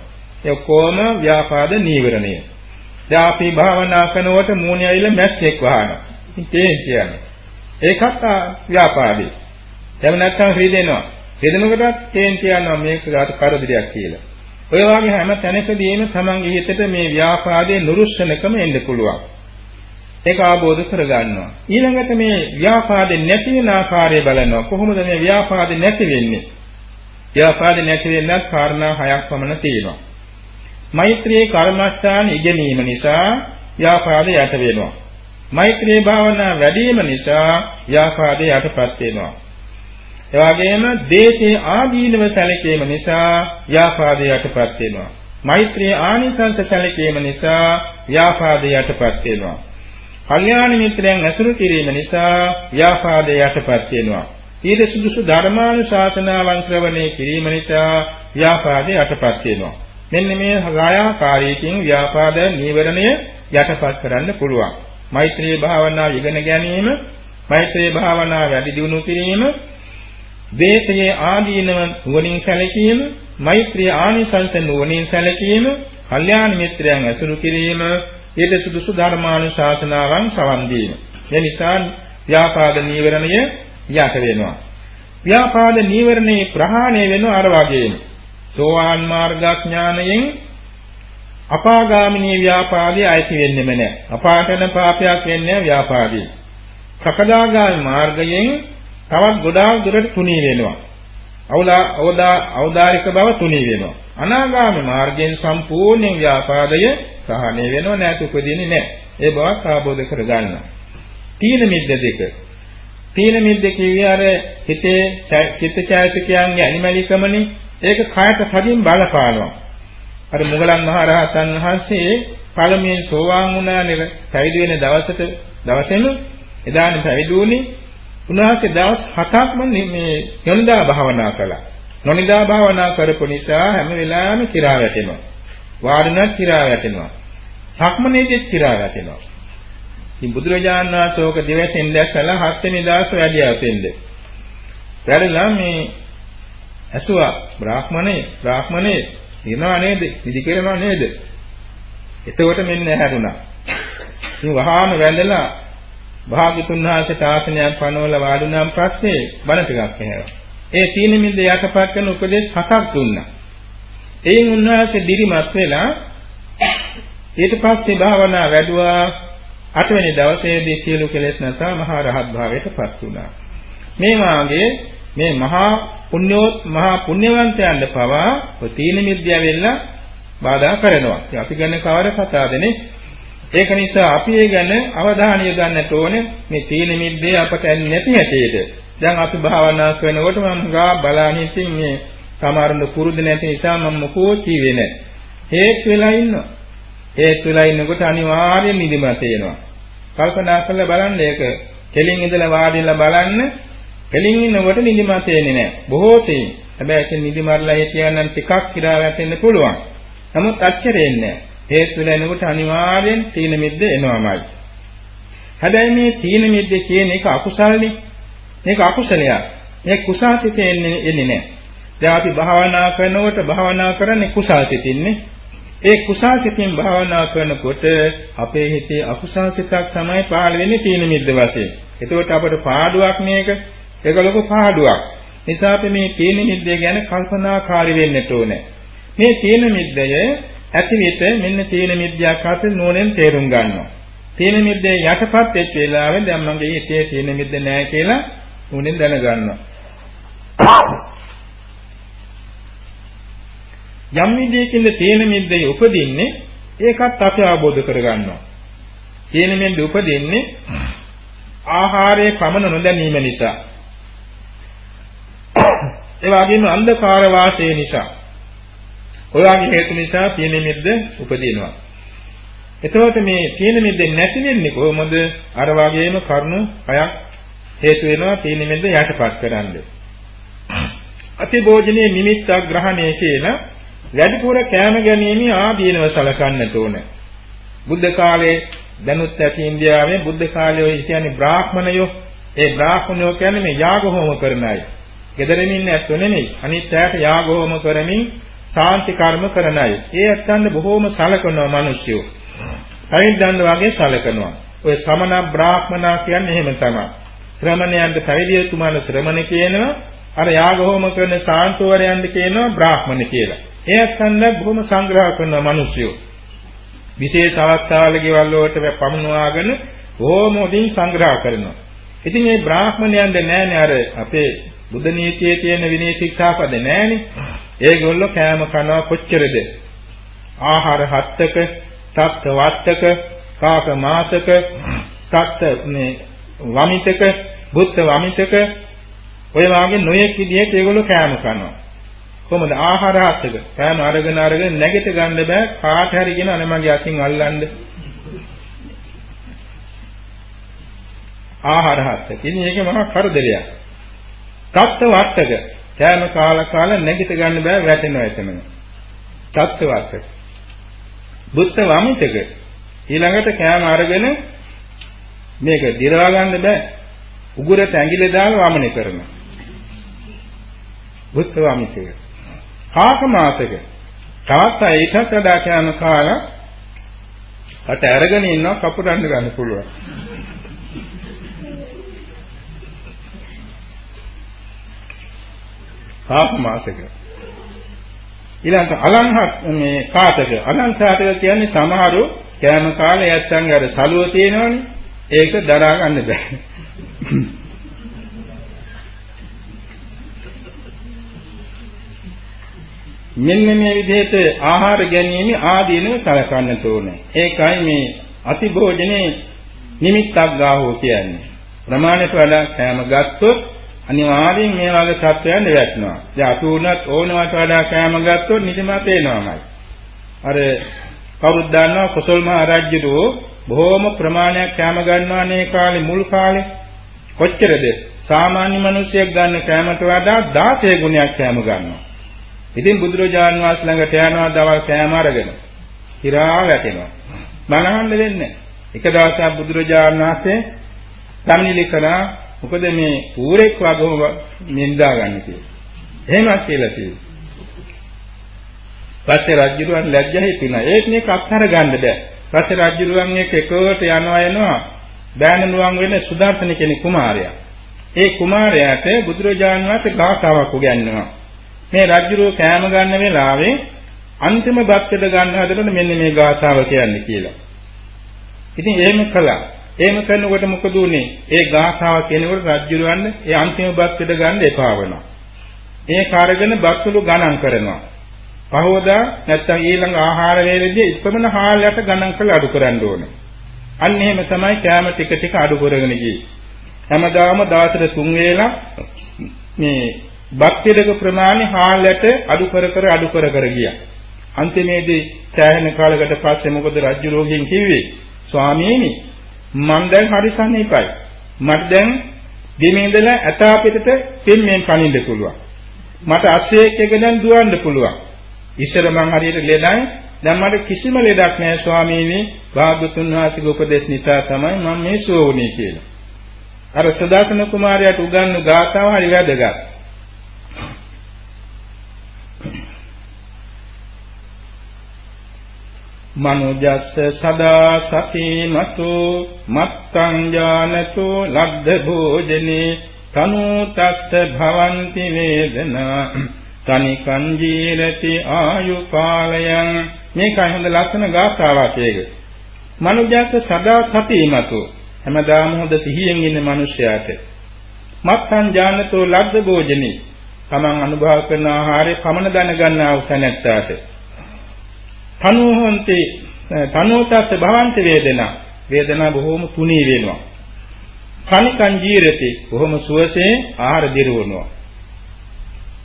ඒ කොම ව්‍යාපාද නීවරණය. දැන් අපි භාවනා කරනකොට මූණේ ඇවිල්ලා මැස්සෙක් වහනවා. ඉතින් තේන් කියන්නේ. ඒකත් ව්‍යාපාදේ. එහෙම නැත්නම් රිදෙනවා. රිදෙනකොටත් තේන් කියනවා මේක කරදරයක් කියලා. ඔය වගේ හැම තැනකදීම තමන්ගේ හිතට මේ ව්‍යාපාදයේ නුරුස්සනකම එන්න පුළුවන්. ඒක ආબોධ කරගන්නවා. ඊළඟට මේ ව්‍යාපාදේ නැති වෙන ආකාරය බලනවා. කොහොමද මේ ව්‍යාපාදේ නැති වෙන්නේ? ව්‍යාපාදේ නැති වෙන්නත් කාරණා හයක් පමණ තියෙනවා. මෛත්‍රී කර්මස්ථාන ඉගෙනීම නිසා ව්‍යාපාදේ යට වෙනවා. මෛත්‍රී භාවනා වැඩිම නිසා ව්‍යාපාදේ යටපත් වෙනවා. ඒ වගේම දේශේ ආදීනව සැලකීම නිසා ව්‍යාපාදේ යටපත් වෙනවා. මෛත්‍රී ආනිසංස සැලකීම නිසා ව්‍යාපාදේ යටපත් වෙනවා. කල්යාණ මිත්‍රයන් ඇසුරු කිරීම නිසා ව්‍යාපාදේ යටපත් වෙනවා. ඊට සුදුසු ධර්මානුශාසනාවන් ශ්‍රවණය කිරීම නිසා ව්‍යාපාදේ යටපත් වෙනවා. මෙන්න මේ රායාකාරීකින් ව්‍යාපාද නීවරණය යටපත් කරන්න පුළුවන්. මෛත්‍රී භාවනාව ඉගෙන ගැනීම, මෛත්‍රී භාවනාව වැඩි දියුණු කිරීම, දේශයේ ආදීනව නුවණින් සැලකීම, මෛත්‍රී ආනිසංස නුවණින් සැලකීම, කල්යාණ මිත්‍රයන් ඇසුරු කිරීම, ඊට සුදුසු ධර්මානුශාසනාවන් සවන් දීම. මේ නිසා ව්‍යාපාද නීවරණය යට වෙනවා. ව්‍යාපාද නීවරණේ ප්‍රහාණය වෙනවා අර වගේම. සෝවාන් මාර්ගඥානයෙන් අපාගාමිනී ව්‍යාපාදේ අයිති වෙන්නෙම නැහැ. අපාතන පාපයක් වෙන්නේ ව්‍යාපාදී. සකදාගාමී මාර්ගයෙන් තවත් ගොඩාක් දුරට තුනී වෙනවා. අවලා අවදා අවදාරික බව තුනී වෙනවා. අනාගාමී මාර්ගයෙන් සම්පූර්ණ ව්‍යාපාදය සහණය වෙනව නැතු උපදින්නේ නැහැ. ඒ බවක් ආબોධ කරගන්න. තීන මිද්ද දෙක. තීන මිද්ද කියේ අර හිතේ චිත්තචෛතසිකයන්ගේ අනිමැලිකමනේ ඒක කායට තදින් බලපානවා. අර මුගලන් මහ රහතන් වහන්සේ පළමුවෙන් සෝවාන් වුණානේ පැවිදි වෙන දවසට දවසෙම එදානේ පැවිදි වුණේ උන්වහන්සේ දවස් 7ක්ම මේ යොන්දා භාවනා කළා. නොනිදා භාවනා කරපු නිසා හැම වෙලාවෙම කිරා වැටෙනවා. වාඩිනත් කිරා වැටෙනවා. සක්මනේදීත් කිරා වැටෙනවා. ඉතින් බුදුරජාණන් වහන්සේ ඕක දිවසෙන් දැක්කලා හත්වෙනි දවස් වැඩියා තෙන්ද. වැඩලා මේ ඇසුවා බ්‍රාහ්මණේ බ්‍රාහ්මණේ දිනව නේද? නිදි කරනව නේද? එතකොට මෙන්න හැරුණා. ඉතින් වහාම වැඳලා භාග්‍යතුන් වහන්සේට ආසනයක් පනවලා වාඩුණාන් පස්සේ බණ ටිකක් ඇහැවා. ඒ තීන මිද්ද යටපත් කරන උපදේශ හතක් දුන්නා. එයින් උන්වහන්සේ දිරිමත් වෙලා ඊට පස්සේ භාවනා වැඩුවා අටවෙනි දවසේදී සියලු කෙලෙස් නැසා මහා රහත් භාවයට පත් වුණා. මේ වාගේ මේ මහා පුණ්‍යෝත් මහා පුණ්‍යවන්තයන්ද පවා තීන මිද්‍යාව වෙලා බාධා කරනවා. ඉතින් අපි ගැන කවර කතාවදනේ ඒක නිසා අපි ඒ ගැන අවධානය යොදන්නට ඕනේ මේ තීන මිද්දේ අපට නැති හැටියට. දැන් අපි භාවනා කරනකොට මම ගා බලන්නේ ඉතින් මේ සමහරුන් පුරුදු නැති නිසා මම මොකෝ කිව්වේ නැහැ. හේත් වෙලා ඉන්නවා. හේත් වෙලා ඉන්නකොට අනිවාර්යෙන් නිදිමත එනවා. කල්පනා කරලා බලන්න ඒක කෙලින් ඉඳලා වාඩිලා බලන්න කෙලින් ඉන්නකොට නිදිමත එන්නේ නැහැ. බොහෝ සෙයින්. හැබැයි ඒක නිදිමරලා හිටියනම් ටිකක් කිරා වැටෙන්න පුළුවන්. නමුත් අච්චරෙන්නේ නැහැ. හේත් වෙලා එනකොට අනිවාර්යෙන් තීන මිද්ද එනවාමයි. හැබැයි මේ තීන මිද්ද කියන එක අකුසල්නේ. මේක අකුසලයක්. මේ කුසාසිතේ එන්නේ එන්නේ නැහැ. දැන් අපි භාවනා කරනකොට භාවනා කරන්නේ කුසාසිතින්නේ. ඒ කුසාසිතින් භාවනා කරනකොට අපේ හිතේ අකුසාසිතක් තමයි පහළ වෙන්නේ තීන මිද්ද වශයෙන්. එතකොට අපට පාඩුවක් මේක. ඒක ලොකු පාඩුවක්. නිසා අපි මේ තීන මිද්දේ ගැන කල්පනාකාරී වෙන්නට ඕනේ. මේ තීන මිද්දය ඇති විට මෙන්න තීන මිද්‍යාවක් අතර නෝනෙන් තේරුම් ගන්නවා. තීන මිද්දේ යටපත් වෙච්ච වෙලාවෙන් දැන් මගේ හිතේ තීන මිද්ද නැහැ කියලා නෝනෙන් දැනගන්නවා. යම් විදියකින්ද තීන මිද්දේ උපදින්නේ ඒකත් අපි අවබෝධ කරගන්නවා. තීන මිද්ද උපදින්නේ ආහාරයේ පමණ නොදැනීම නිසා. ඒ වගේම අන්ධකාර වාසය නිසා ඔය වගේ හේතු නිසා තීන මිද්ද උපදිනවා. එතකොට මේ තීන මිද්ද නැති වෙන්නේ කොහොමද? අර වගේම කරුණු හයක් හේතු වෙනවා තීන මිද්ද යටපත් කරන්න. අතිභෝජනයේ නිමිත්ත ග්‍රහණය කියලා වැඩිපුර කැම ගැනීම ආදීනව සලකන්නට ඕන. බුද්ධ කාලේ දැනුත් ඇති ඉන්දියාවේ බුද්ධ කාලේ ඔය කියන්නේ බ්‍රාහ්මණයෝ ඒ බ්‍රාහ්මණයෝ කියන්නේ මේ යාග හෝම කරන අය. ගෙදරින් ඉන්න ඇත්තෝ නෙමෙයි. අනිත් ඇයට යාග හෝම කරමින් සාන්ති කර්ම කරන අය. ඒ ඇත්තන්ට බොහෝම සලකනවා මිනිස්සු. පරිද්දන්න වගේ සලකනවා. ඔය සමන බ්‍රාහ්මනා කියන්නේ එහෙම තමයි. ශ්‍රමණයන්ට පැවිදිතුමාන ශ්‍රමණ කියනවා. අර යාග හෝම කරන සාන්තවරයන්ට කියනවා බ්‍රාහ්මණ කියලා. ඒ ඇත්තන්ට බොහොම සංග්‍රහ කරනවා මිනිස්සු. විශේෂ අවස්ථාවල ගෙවල් වලට පමුණවාගෙන බොහොම උදින් සංග්‍රහ කරනවා. ඉතින් මේ බ්‍රාහ්මණයන්ට නෑනේ අර අපේ බුද්ධ නීතියේ තියෙන විනය ශික්ෂාපද නෑනේ. ඒගොල්ලෝ කෑම කනවා කොච්චරද? ආහාර හත්තක, තත්ත වත්තක, කාක මාසක, තත්ත මේ වමිතක, බුද්ධ වමිතක ඔය වාගේ නොයෙක් විදිහට ඒගොල්ලෝ කෑම කනවා. කොහොමද ආහාර හත්තක? කෑම අරගෙන අරගෙන නැගිට ගන්න බෑ කාට හරි කියන අනමගේ අතින් අල්ලන්න. ආහාර හත්තක. ඉතින් මේක මහා කරදරයක්. තත්ත වත්තක කෑම කාලා කාලා නැගිට ගන්න බෑ වැටෙනවා එතනම. තත්ත්වවත්. බුද්ධ වමිතක ඊළඟට කෑම අරගෙන මේක දිරවා ගන්න බෑ. උගුරට ඇඟිලි දාලා වමනය කරනවා. බුද්ධ වමිතක. කාක මාසක තවත් ඒකත් වඩා කෑම කාලා කට අරගෙන ඉන්නවා කපුටන්න ගන්න පුළුවන්. කාප මාසක. ඊළඟට අලංහත් මේ කාටක අලංසාතක කියන්නේ සමහරු කෑම කාලේ යත්තන් අර සලුව තියෙනවනේ ඒක දරා ගන්න බෑ. මෙන්න මේ විදිහට ආහාර ගැනීම ආදීනව සලකන්නට ඕනේ. ඒකයි මේ අතිභෝජනේ නිමිත්තක් ගාවෝ කියන්නේ. ප්‍රමාණයට වඩා කෑම ගත්තොත් අනිවාර්යෙන් මේ වගේ තත්ත්වයන් වැටෙනවා. දැන් අතුණත් ඕනවට වඩා කෑම ගත්තොත් නිදිමත එනවාමයි. අර කවුරුත් දන්නවා කොසල් මහ රජුගේ බොහෝම ප්‍රමාණයක් කෑම ගන්නවානේ කාලේ මුල් කාලේ කොච්චරද සාමාන්‍ය මිනිසෙක් ගන්න කෑමට වඩා 16 ගුණයක් කෑම ගන්නවා. ඉතින් බුදුරජාන් වහන්සේ ළඟට යනවා දවල් කෑම අරගෙන. හිරා වැටෙනවා. මනහන්න වෙන්නේ. එක දවසක් බුදුරජාන් වහන්සේ සම්නිලි කළා මොකද මේ ඌරෙක් වගේම නින්දා ගන්න කියලා. එහෙමත් කියලා තියෙනවා. පස්සේ රජුරුවන් ලැජ්ජා හිතුණා. ඒක මේක අත්හර ගන්න බෑ. පස්සේ රජුරුවන් එක්ක එකට යනවා එනවා බෑනනුවන් වෙන සුදර්ශන කෙනෙක් කුමාරයා. ඒ කුමාරයාට බුදුරජාණන් වහන්සේ ගාථාවක් උගන්වනවා. මේ රජුරුව කෑම ගන්න වෙලාවේ අන්තිම බක්කඩ ගන්න හදනකොට මෙන්න මේ ගාථාව කියන්නේ කියලා. ඉතින් එහෙම කළා. එහෙම කරනකොට මොකද උනේ? ඒ ගාථාව කියනකොට රජුරුවන්න ඒ අන්තිම බක්කඩ ගන්න එපා වෙනවා. ඒ කාර්යගෙන බක්සුළු ගණන් කරනවා. පහවදා නැත්තම් ඊළඟ ආහාර වේලෙදී ඉක්මන හාලයට ගණන් කරලා අඩු කරන්න ඕනේ. අන්න එහෙම තමයි කැම ටික ටික අඩු කරගෙන ගියේ. හැමදාම දවසට තුන් වේලා මේ බක්තියක ප්‍රමාණය හාලයට අඩු කර කර අඩු කර කර ගියා. අන්තිමේදී සෑහෙන කාලයකට පස්සේ මොකද රජු රෝගීන් කිව්වේ? ස්වාමීනි මම දැන් හරි සනීපයි. මට දැන් ගෙමේ ඉඳලා ඇතා පිටට පින්මෙන් පනින්න පුළුවන්. මට අස්සෙක් එක දැන් දුවන්න පුළුවන්. ඉස්සර මං හරියට ලෙඩයි දැන් මට කිසිම ලෙඩක් නැහැ ස්වාමීනි භාග්‍යතුන් වහන්සේගේ උපදේශ නිසා තමයි මම මේ සුව වුනේ කියලා. අර සදාසන කුමාරයාට උගන්වු ගාථාව හරි වැදගත්. මනුජස්ස සදා සතිමතු මත්තං ඥානතු ලබ්ධ භෝජනේ. තනෝතස්ස භවಂತಿ වේදනා. තනිකං ජීරති ආයු කාලයන් මේකයි හොඳ ලස්සන ගාථාවක් ඒක. මනුජ්‍යස්ස සදා සතිමතු හැමදාම හොඳ සිහියෙන් ඉන්න මිනිසයාට මත්තං ඥානතෝ ලබ්ධ භෝජනේ. තමන් අනුභව කරන ආහාරය පමණ දැනගන්නා වූ තැනැත්තාට තනෝහන්ති තනෝතස්ස භවන්ති වේදනා වේදනා බොහෝම තුනී වෙනවා කනිකං ජීරති බොහොම සුවසේ ආහාර දිරවනවා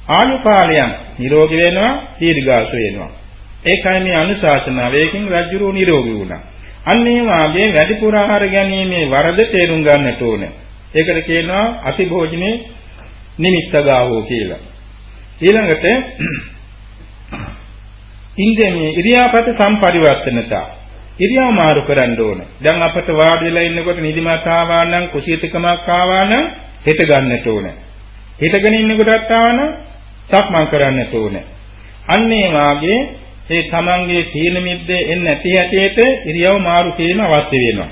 ආයු කාලයන් නිරෝගී වෙනවා දීර්ඝාසු වෙනවා. ඒකයි මේ අනුශාසනාව. ඒකෙන් රජුරෝ නිරෝගී වුණා. අන්න ඒ වාගේ වැඩිපුර ආහාර ගැනීමේ වරද තේරුම් ගන්නට ඕනේ. ඒකට කියනවා අතිභෝජනේ නිමිත්තගාවෝ කියලා. ඊළඟට ඉන්ද්‍රිය ඉරියාපත සම්පරිවර්තනතා ඉරියව් මාරු කරන්න ඕන. දැන් අපට වාඩි වෙලා ඉන්නකොට නිදිමත ආවා නම් කුසියතකමක් ආවා නම් හිත ගන්නට ඕන. හිතගෙන ඉන්නකොටත් ආවා නම් සක්මන් කරන්නට ඕනේ. අන්න ඒ වාගේ ඒ තමන්ගේ තීන මිද්දේ එන්නේ නැති හැටියට ඉරියව් මාරු කිරීම අවශ්‍ය වෙනවා.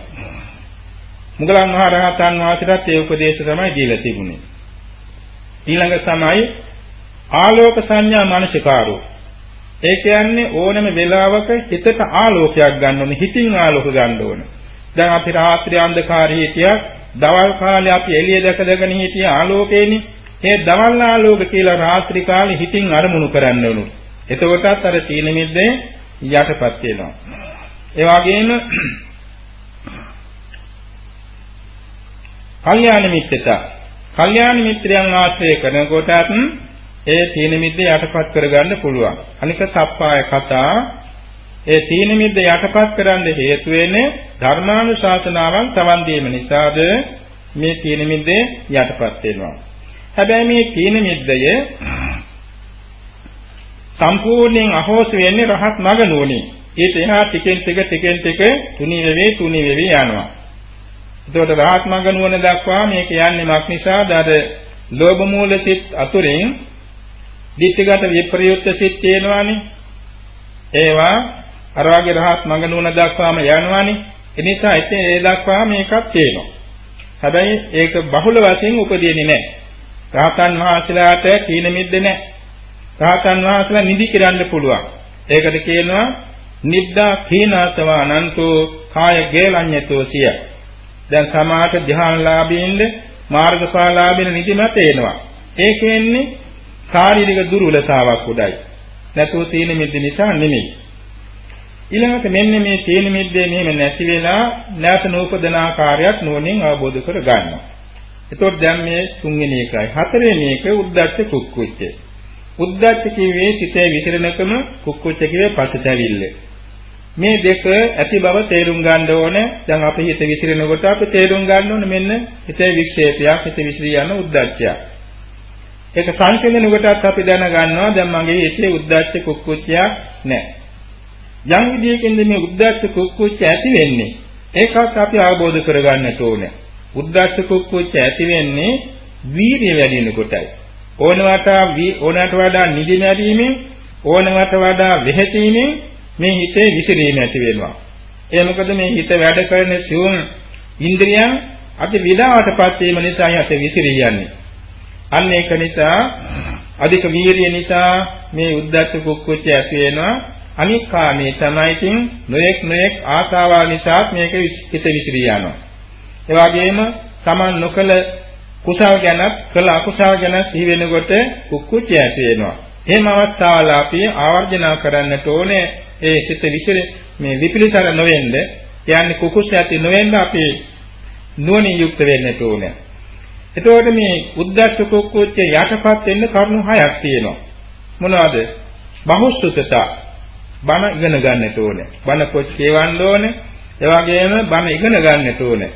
මුගලන් මහ රහතන් වහන්සේට ඒ උපදේශ තමයි දීලා තිබුණේ. ඊළඟ තමයි ආලෝක සංඥා මානසිකාරෝ. ඒ කියන්නේ ඕනම වෙලාවක හිතට ආලෝකයක් ගන්න ඕනේ, හිතින් ආලෝක ගන්න ඕනේ. දැන් අපි රාත්‍රී අන්ධකාරයේ හිටියා, දවල් කාලේ අපි එළිය දැක දැකගෙන හිටිය ආලෝකේනේ. ඒ දවල් ආලෝක කියලා රාත්‍රී කාලේ හිතින් අරමුණු කරන්න ඕනු. එතකොටත් අර තීන මිද්දේ යටපත් වෙනවා. ඒ වගේම කල්යාණ මිත්‍රතා. කල්යාණ මිත්‍රයන් ආශ්‍රය කරනකොටත් ඒ තීන මිද්ද යටපත් කරගන්න පුළුවන්. අනික සප්පාය කතා ඒ තීන මිද්ද යටපත් කරන්න හේතු වෙන්නේ ධර්මානුශාසනාවන් සවන් දීම නිසාද මේ තීන මිද්දේ යටපත් වෙනවා. හැබැයි මේ තීන මිද්දය සම්පූර්ණයෙන් අහෝසි වෙන්නේ රහත් මග නුවණින්. ඊට එහා ටිකෙන් ටික ටිකෙන් ටික තුනි වෙවි තුනි වෙවි යනවා. එතකොට රහත් මග නුවණ දක්වා මේ කියන්නේ මක් නිසාද අර ලෝභ මූල සිත් අතුරෙන් ditthිගත විප්‍රයුක්ත සිත් තියෙනවානේ. ඒවා අර වගේ රහත් මග නුවණ දක්වාම යනවානේ. ඒ නිසා ඉතින් ඒ දක්වා මේකක් තියෙනවා. හැබැයි ඒක බහුල වශයෙන් උපදින්නේ නැහැ. රහතන් වහන්සේලාට තීන මිද්ද නැහැ. රහතන් වහන්සේලා නිදි කිරන්න පුළුවන්. ඒකට කියනවා නිද්දා කීනාසව අනන්තෝ කාය ගේලඤ්ඤතෝ සිය. දැන් සමාත ධ්‍යානලාභීන්ද මාර්ගඵලලාභීන් නිදිමත එනවා. ඒ කියන්නේ ශාරීරික දුර්වලතාවක් උඩයි. නැතුව තීන මිද්ද නිසා නෙමෙයි. ඊළඟට මෙන්න මේ තීන මිද්දේ මෙහෙම නැති වෙලා නැවත නූපදන ආකාරයක් නුවණින් අවබෝධ කර ගන්නවා. එතකොට දැන් මේ තුන්වෙනි එකයි. හතරවෙනි එක උද්දච්ච කුක්කුච්ච. උද්දච්ච කිව්වේ සිතේ විසිරණකම කුක්කුච්ච කිව්වේ පසුතැවිල්ල. මේ දෙක ඇති බව තේරුම් ගන්න ඕනේ. දැන් අපි හිත විසිරෙනකොට අපි තේරුම් ගන්න ඕනේ මෙන්න හිතේ වික්ෂේපයක්, හිත විසිරී යන උද්දච්චයක්. ඒක සංකේතන කොටත් අපි දැනගන්නවා දැන් මගේ හිතේ උද්දච්ච කුක්කුච්චයක් නැහැ. යම් විදියකින්ද මේ උද්දච්ච කුක්කුච්ච ඇති වෙන්නේ ඒකත් අපි අවබෝධ කරගන්නට ඕනේ. උද්දච්ච කුක්කුච්ච ඇති වෙන්නේ වීර්ය වැඩි වෙනකොටයි. ඕනවට ඕනකට වඩා නිදි නැරීමෙන් ඕනවට වඩා වෙහෙසීමෙන් මේ හිතේ විසිරීම ඇති වෙනවා. ඒ මොකද මේ හිත වැඩ කරන සිවුම් ඉන්ද්‍රියන් අති විඩාවටපත් වීම නිසා හිත විසිරී යන්නේ. අන්න ඒක නිසා අධික වීරිය නිසා මේ උද්දච්ච කුක්කුච්ච ඇති වෙනවා. අනික් කාමේ තමයි ඉතින් නොයෙක් නොයෙක් ආසාවල් නිසා මේක හිත විසිරී යනවා. ඒ වගේම Taman නොකල කුසල් ගැනත් කළ අකුසල් ගැන සිහි වෙනකොට කුක්කුච්ච ඇති වෙනවා. එහෙම අවස්ථාවල අපි ආවර්ජනා කරන්නට ඕනේ ඒ සිත විසිර මේ විපිලිසර නොවෙන්න කියන්නේ කුකුස් ඇති නොවෙන්න අපි නුවණින් යුක්ත වෙන්නට ඕනේ. එතකොට මේ උද්දච්ච කුක්කුච්ච යටපත් වෙන්න කරුණු හයක් තියෙනවා. මොනවද? බහුසුතතා බණ ඉගෙන ගන්නට ඕනේ. බණ පොත් කියවන්න ඕනේ. ඒ වගේම බණ ඉගෙන ගන්නට ඕනේ.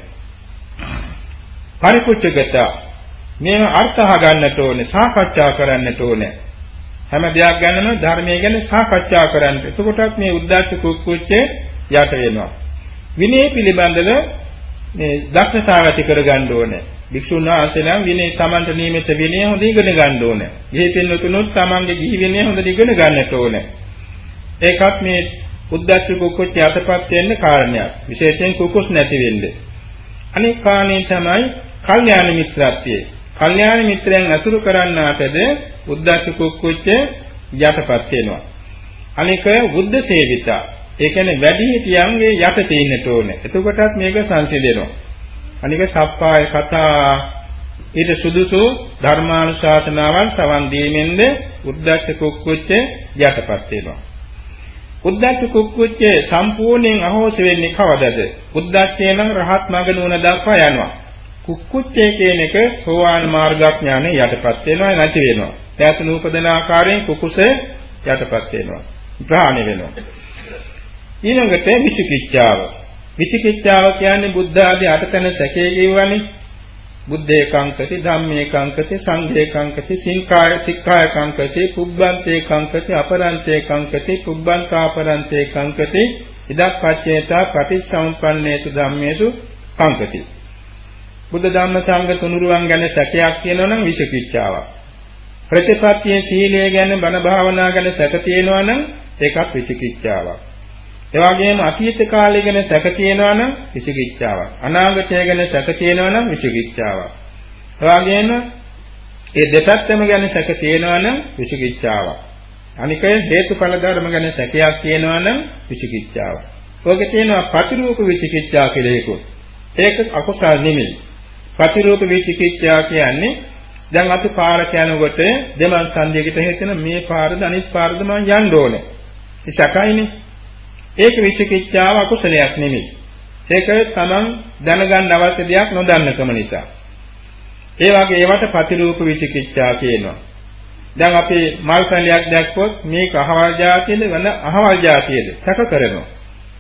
පරිපුච්ඡගත මේව අර්ථ අහගන්නට ඕනේ. සාකච්ඡා කරන්නට ඕනේ. හැම දෙයක් ගැනම ධර්මයේ ගැන සාකච්ඡා කරන්න. එතකොටත් මේ උද්දච්ච කුක්කුච්චේ යට වෙනවා. විනය පිළිබඳව මේ දක්ෂතාව ඇති කරගන්න ඕනේ. භික්ෂුන් වහන්සේලා විනය තමන්ට නියමිත විනය හොඳ ඉගෙන ගන්න ඕනේ. ගිහි පින්නතුනොත් තමන්ගේ ගිහි විනය හොඳට ඉගෙන ගන්නට ඕනේ. ඒකත් මේ උද්දච්ච කුක්කුච්ච යටපත් වෙන්න කාරණයක්. විශේෂයෙන් කුකුස් නැති වෙන්නේ. අනෙක් කාණේ තමයි කල්යාණ මිත්‍රත්වයේ. කල්යාණ මිත්‍රයන් අසුරු කරන්නාටද උද්දච්ච කුක්කුච්ච යටපත් වෙනවා. අනික බුද්ධ සේවිතා. ඒ කියන්නේ වැඩි හිටියන්ගේ යට තේින්නට ඕනේ. එතකොටත් මේක සංසිඳෙනවා. අනික සප්පාය කතා ඊට සුදුසු ධර්මානුශාසනාවන් සවන් දීමෙන්ද උද්දච්ච කුක්කුච්ච යටපත් වෙනවා. උද්දච්ච කුක්කුච්ච සම්පූර්ණයෙන් අහෝසි වෙන්නේ කවදද? උද්දච්චය නම් රහත් මඟ නුවණ දක්වා යනවා. කුක්කුච්චේ කියන එක සෝවාන් මාර්ගඥානෙ යටපත් වෙනවා නැති වෙනවා. ත්‍යාත නූපදන ආකාරයෙන් කුකුස යටපත් වෙනවා. ප්‍රහාණය වෙනවා. ඊළඟට විචිකිච්ඡාව. විචිකිච්ඡාව කියන්නේ බුද්ධ ආදී අටතන සැකේ කියවනේ. බුද්ධේ කංකති ධම්මේ කංකති සංඝේ කංකති සින්කාය සික්ඛාය කංකති පුබ්බන්තේ කංකති අපරන්තේ කංකති පුබ්බන්තාපරන්තේ කංකති ඉදප්පච්චේතා පටිච්චසමුප්පන්නේසු ධම්මේසු කංකති බුද්ධ ධම්ම සංඝ තුනුරුවන් ගැන සැකයක් තියෙනවා නම් විචිකිච්ඡාවක් ප්‍රතිපත්තියේ සීලය ගැන බණ භාවනා ගැන සැක තියෙනවා නම් ඒකත් විචිකිච්ඡාවක් ඒ වගේම අතීත කාලය ගැන සැක තියෙනවා නම් විචිකිච්ඡාවක්. අනාගතය ගැන සැක තියෙනවා නම් විචිකිච්ඡාවක්. ඒ වගේම ඒ දෙපැත්තම ගැන සැක තියෙනවා නම් විචිකිච්ඡාවක්. අනික හේතුඵල ධර්ම ගැන සැකයක් තියෙනවා නම් විචිකිච්ඡාවක්. ඔයක තියෙනවා ප්‍රතිරූප විචිකිච්ඡා කියලා එකක්. ඒක අකුසල් නෙමෙයි. ප්‍රතිරූප විචිකිච්ඡා කියන්නේ දැන් අපි පාරක යනකොට දෙමන් සංදියකට හේතන මේ පාරද අනිත් පාරද මම යන්න ඕනේ. ඒ සැකයිනේ. ඒක විචිකිච්ඡාව අකුසලයක් නෙමෙයි. ඒක තමන් දැනගන්න අවශ්‍ය දෙයක් නොදන්නකම නිසා. ඒ වගේ ඒවට ප්‍රතිරූප විචිකිච්ඡා කියනවා. දැන් අපි මල් පැලයක් දැක්කොත් මේක අහවල් જાතියද වෙන අහවල් જાතියද සැක කරනවා.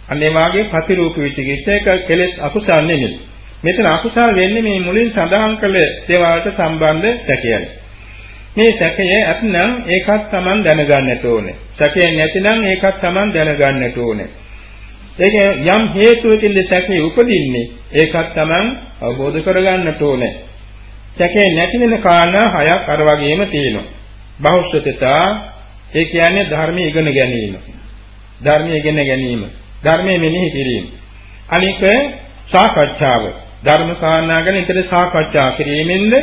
අන්න ඒ වාගේ ප්‍රතිරූප විචිකිච්ඡා එක කෙලෙස් අකුසල් නෙමෙයි. මෙතන අකුසල් වෙන්නේ මේ මුලින් සඳහන් කළ දේවල්ට සම්බන්ධ සැකයයි. මේ සැකය ඇත්නම් ඒකත් Taman දැනගන්නට ඕනේ. සැකය නැතිනම් ඒකත් Taman දැනගන්නට ඕනේ. ඒක යම් හේතුවකින්ද සැකේ උපදින්නේ ඒකත් Taman අවබෝධ කරගන්නට ඕනේ. සැකේ නැති වෙන කාරණා හයක් අර වගේම තියෙනවා. බහුශ්‍රතතා ඒ කියන්නේ ධර්මයේ ඉගෙන ගැනීම. ධර්මයේ ඉගෙන ගැනීම. ධර්මයේ මෙනෙහි කිරීම. අනික සාකච්ඡාව. ධර්ම කාරණා ගැන ඊට සාකච්ඡා කිරීමෙන්ද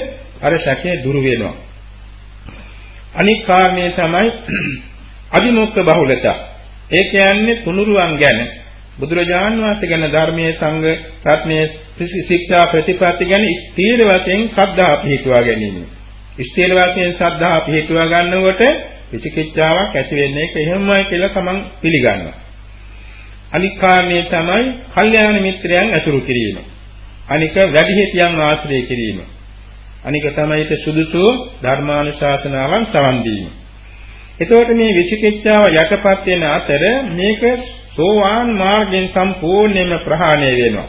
අර සැකේ දුරු වෙනවා. අනික් කාරණේ තමයි අදිමොක්ක බහුලතා. ඒ කියන්නේ තුනුරුවන් ගැන බුදුරජාන් වහන්සේ ගැන ධර්මයේ සංඝ රත්නයේ ශික්ෂා ප්‍රතිපatti ගැන ස්ථීර වශයෙන් ශ්‍රද්ධා පිහිටුවා ගැනීම. ස්ථීර වශයෙන් ශ්‍රද්ධා පිහිටුවා ගන්නකොට විචිකිච්ඡාවක් ඇති වෙන්නේ ඒක එහෙමයි කියලා තමන් පිළිගන්නවා. අනික් කාරණේ තමයි කල්යාණ මිත්‍රයන් ඇසුරු කිරීම. අනික වැඩිහිටියන් ආශ්‍රය කිරීම. අනික තමයි ඒක සුදුසු ධර්මානුශාසනාවන් සවන් දීම. එතකොට මේ විචිකිච්ඡාව යටපත් වෙන අතර මේක සෝවාන් මාර්ගයෙන් සම්පූර්ණයෙන්ම ප්‍රහාණය වෙනවා.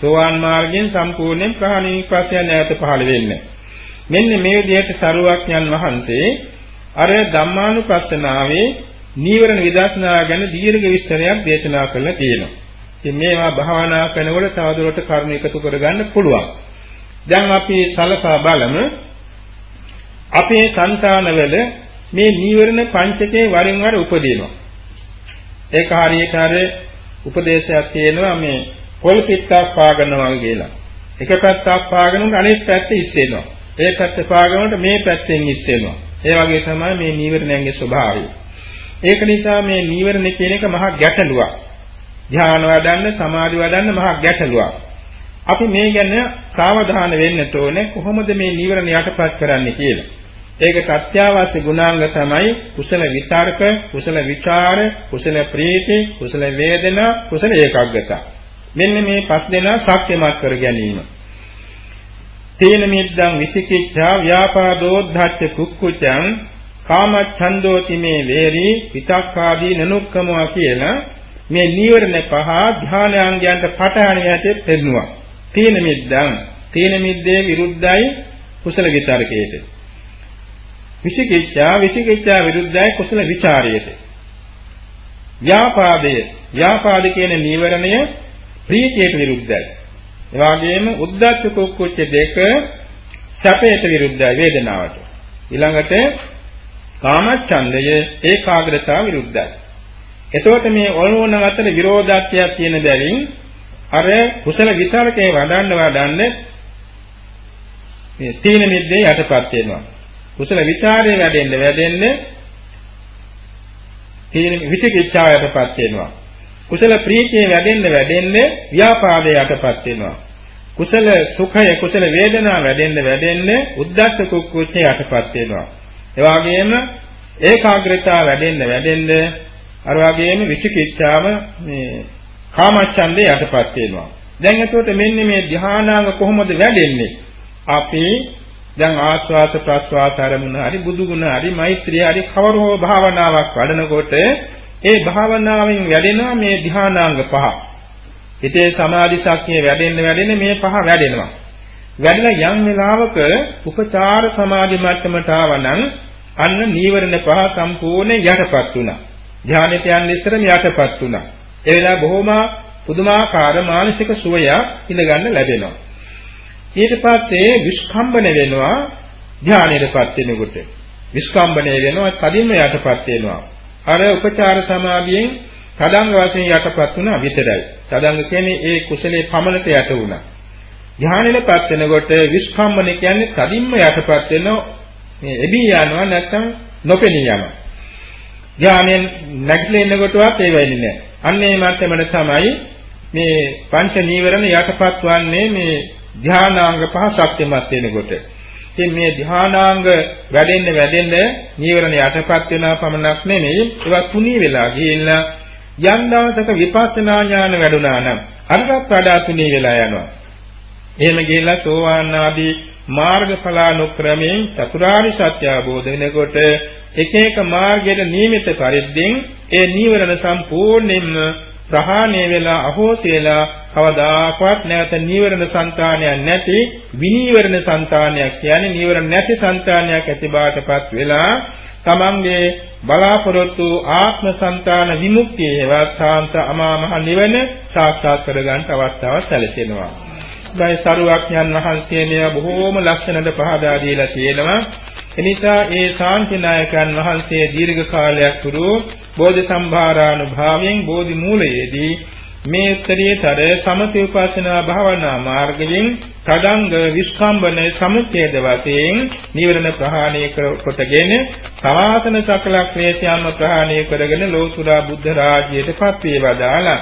සෝවාන් මාර්ගයෙන් සම්පූර්ණයෙන් ප්‍රහාණය විපස්සය නැවත පහළ වෙන්නේ. මෙන්න මේ විදිහට සරුවක්ඥන් වහන්සේ අර ධම්මානුපස්සනාවේ නීවරණ විදර්ශනා ගැන දීර්ඝ විස්තරයක් දේශනා කරලා තියෙනවා. ඉතින් මේවා භාවනා කරනකොට තවදුරටත් කර්ම එකතු කරගන්න පුළුවන්. දැන් අපි සලකා බලමු අපේ సంతානවල මේ නීවරණ පංචකේ වරින් වර උපදිනවා. ඒක හරියට අර උපදේශයක් තියෙනවා මේ පොල් පිටක් පාගනවා කියලා. එක පැත්තක් පාගන උන්ට අනෙක් පැත්ත ඉස්සෙනවා. ඒ පැත්ත පාගනකොට මේ පැත්තෙන් ඉස්සෙනවා. ඒ වගේ තමයි මේ නීවරණයන්ගේ ස්වභාවය. ඒක නිසා මේ නීවරණ කියන එක මහා ගැටලුවක්. ධ්‍යාන වඩන්න, සමාධි වඩන්න මහා ගැටලුවක්. අපි මේ ගැන සාවධාන වෙන්න ඕනේ කොහොමද මේ නීවරණ යටපත් කරන්නේ කියලා. ඒකට අත්‍යවශ්‍ය ගුණාංග තමයි කුසල විතර්ක, කුසල විචාර, කුසල ප්‍රීති, කුසල වේදනා, කුසල ඒකාග්‍රතාව. මෙන්න මේ පස් දෙනා ශක්තිමත් කර ගැනීම. තේන මිද්දං විචිකිච්ඡා ව්‍යාපාදෝද්ධච්ච කුක්කුචං කාමච්ඡන්தோති මේ වේරි විතක්කාදී නනුක්කමවා කියලා මේ නීවරණ පහ ධානයන්ගයන්ට පටහැනියට පෙන්නවා. තීන මිද්දං තීන මිද්දේ විරුද්ධයි කුසල විතරකයට. විචිකිච්ඡා විචිකිච්ඡා විරුද්ධයි කුසල විචාරයට. ව්‍යාපාදය ව්‍යාපාද කියන නීවරණය ප්‍රීතියට විරුද්ධයි. ඒ වගේම උද්දච්ච කුක්කුච්ච දෙක සැපයට විරුද්ධයි වේදනාවට. ඊළඟට කාමච්ඡන්දය ඒකාග්‍රතාව විරුද්ධයි. එතකොට මේ ඔලෝන අතර විරෝධාත්මයක් තියෙන බැවින් අර කුසල විතරකේ වඩන්න වඩන්න මේ තීන මිද්දේ යටපත් වෙනවා. කුසල විචාරයේ වැඩෙන්න වැඩෙන්න තීන විචිකිච්ඡාව යටපත් වෙනවා. කුසල ප්‍රීතිය වැඩෙන්න වැඩෙන්න ව්‍යාපාදේ යටපත් වෙනවා. කුසල සුඛය කුසල වේදනා වැඩෙන්න වැඩෙන්න උද්දච්ච කුක්කුච්චේ යටපත් වෙනවා. ඒ වගේම ඒකාග්‍රතාව වැඩෙන්න වැඩෙන්න අර වගේම විචිකිච්ඡාව මේ කාමච්ඡන්දේ යටපත් වෙනවා. දැන් එතකොට මෙන්න මේ ධානාංග කොහොමද වැඩෙන්නේ? අපි දැන් ආස්වාස ප්‍රස්වාස ආරමුණ හරි බුදු ගුණ හරි මෛත්‍රිය හරි කවරෝ භාවනාවක් වඩනකොට ඒ භාවනාවෙන් වැඩෙනවා මේ ධානාංග පහ. හිතේ සමාධි ශක්තිය වැඩෙන්න වැඩෙන්න මේ පහ වැඩෙනවා. වැඩිලා යම් වෙලාවක උපචාර සමාධි මට්ටමට ආවනම් අන්න නීවරණ පහ සම්පූර්ණ යටපත් වුණා. ධානයට යන්න ඉස්සරම යටපත් වුණා. ඒ වෙලාව බොහොම පුදුමාකාර මානසික සුවයක් ඉඳගන්න ලැබෙනවා. ඊට පස්සේ විස්කම්බන වෙනවා ධානයටපත් වෙනකොට. විස්කම්බනය වෙනවා කදින්ම යටපත් වෙනවා. අර උපචාර සමාධියෙන් තදංග වශයෙන් යටපත් වුණා විතරයි. තදංග කියන්නේ ඒ කුසලයේ පමණට යට වුණා. ධානයටපත් වෙනකොට විස්කම්බන කියන්නේ තදින්ම යටපත් වෙන මේ එබී යනවා නැත්නම් නොපෙනී යනවා. ධානයෙන් නැගිටලා ඉන්නකොටවත් ඒ වෙන්නේ නැහැ. අන්න ඒ මට්ටමට තමයි මේ පංච නීවරණ යටපත් වන්නේ මේ ධානාංග පහ ශක්තිමත් වෙනකොට. ඉතින් මේ ධානාංග වැඩෙන්න වැඩෙන්න නීවරණ යටපත් වෙනා පමණක් නෙමෙයි ඒවා තුනී වෙලා ගිහිල්ලා යම් දවසක විපස්සනා ඥාන වැඩුණා නම් අරකට වඩා තුනී වෙලා යනවා. එහෙම ගිහිල්ලා සෝවාන් ආදී මාර්ගඵලානුක්‍රමයෙන් චතුරාර්ය සත්‍ය අවබෝධ වෙනකොට එක එක මාර්ගයට නියමිත පරිද්දෙන් ඒ නීවරණ සම්පූර්ණයෙන්ම ප්‍රහාණය වෙලා අහෝසි වෙලා කවදාකවත් නැවත නීවරණ సంతානයක් නැති විනීවරණ సంతානයක් කියන්නේ නීවරණ නැති సంతානයක් ඇති බාටපත් වෙලා තමන්ගේ බලාපොරොත්තු ආත්ම సంతාන විමුක්තිය වත් සාන්ත අමා මහ නිවන සාක්ෂාත් කරගන්න අවස්ථාවක් සැලසෙනවා. ගයි සරුවක්ඥන් වහන්සේ මේවා බොහෝම ලක්ෂණද පහදා දීලා තියෙනවා. එනිසා ඒ ශාන්තිනායකයන් වහන්සේ දීර්ඝ කාලයක් තුරු බෝධි සම්භාරානුභාවයෙන් බෝධි මූලයේදී මේ උත්තරීතර සමථ උපාසනා භාවනා මාර්ගයෙන් තදංග විස්කම්බන සමුච්ඡේද වශයෙන් නිවරණ ප්‍රහාණය කොටගෙන සවාසන සකල ක්ලේශයන්ම ප්‍රහාණය කරගෙන ලෝතුරා බුද්ධ රාජ්‍යයට පත් වේවදාලා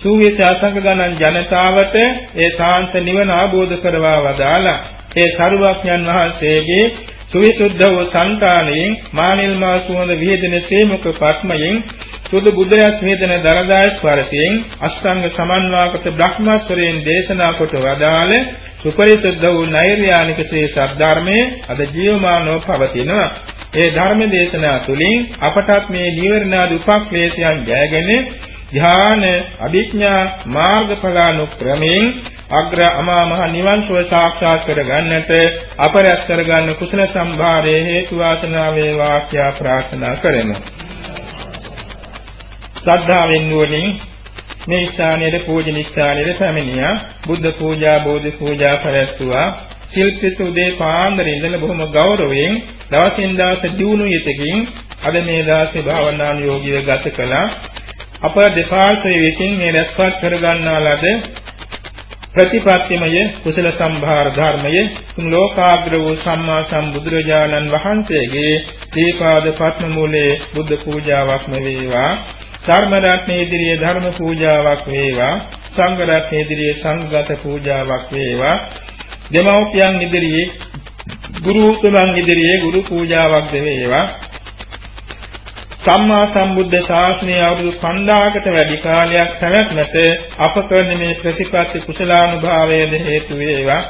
සූවිස අසංග ගණන් ජනතාවට ඒ සාන්ත නිවන අවබෝධ කරවා වදාලා ඒ සරුවක්ඥන් වහන්සේගේ සුවිසුද්ධ වූ సంతාණයෙන් මානිල් මා සුවඳ විහෙදෙන සේමුක පත්මයෙන් සුදු බුද්ධයස් වේදන දරදා ස්පර්ශයෙන් අෂ්ටාංග සමන්වාගත බ්‍රහ්මස්වරයෙන් දේශනා කොට වදාළ සුපරිසුද්ධ වූ නෛර්යානික ශ්‍රී සද්ධර්මයේ අද ජීවමානව පවතිනවා. ඒ ධර්ම දේශනා තුළින් අපටත් මේ නිවර්ණාද උපක්ලේශයන් ජයගෙන ධ්‍යාන අභිඥා මාර්ගඵලානුක්‍රමයෙන් අග්‍ර අමා මහ නිවන් සුව සාක්ෂාත් කර ගන්නට අපරස් කර ගන්න කුසල සම්භාරයේ හේතු වාසනා වේවා කියා ප්‍රාර්ථනා කරමු. ශ්‍රද්ධාවෙන් නුවණින් මේ ස්ථානයේ පූජන ස්ථානයේ පැමිණියා බුද්ධ පූජා බෝධි පූජා කරස්තුවා ශිල්පිත උදේ පාන්දර ඉඳලා බොහොම ගෞරවයෙන් දවසින් දවස දියුණු යෙතකින් අද මේ දාසේ භාවනානුයෝගීව ගත කළා අප දෙපාර්ශ්වයේ විසින් මේ රැස්පත් කරගන්නා ලද ප්‍රතිපත්තිමය කුසල සම්භාර ධර්මයේ ලෝකාග්‍ර වූ සම්මා සම්බුදුරජාණන් වහන්සේගේ දීපාද පත්ම මූලයේ බුද්ධ පූජාවක්ම වේවා. ධර්ම රත්නයේ ඉදිරියේ ධර්ම පූජාවක් වේවා. සංඝ රත්නයේ ඉදිරියේ සංඝගත පූජාවක් වේවා. දෙමව්පියන් ඉදිරියේ ගුරු උතුමන් ඉදිරියේ ගුරු පූජාවක් වේවා. සම්මා සම්බුද්ධ ශාසනය අවුරුදු 5000කට වැඩි කාලයක් පැවැත්මට අප කරන මේ ප්‍රතිපත්ති කුසලානුභාවයේද හේතු වේවා.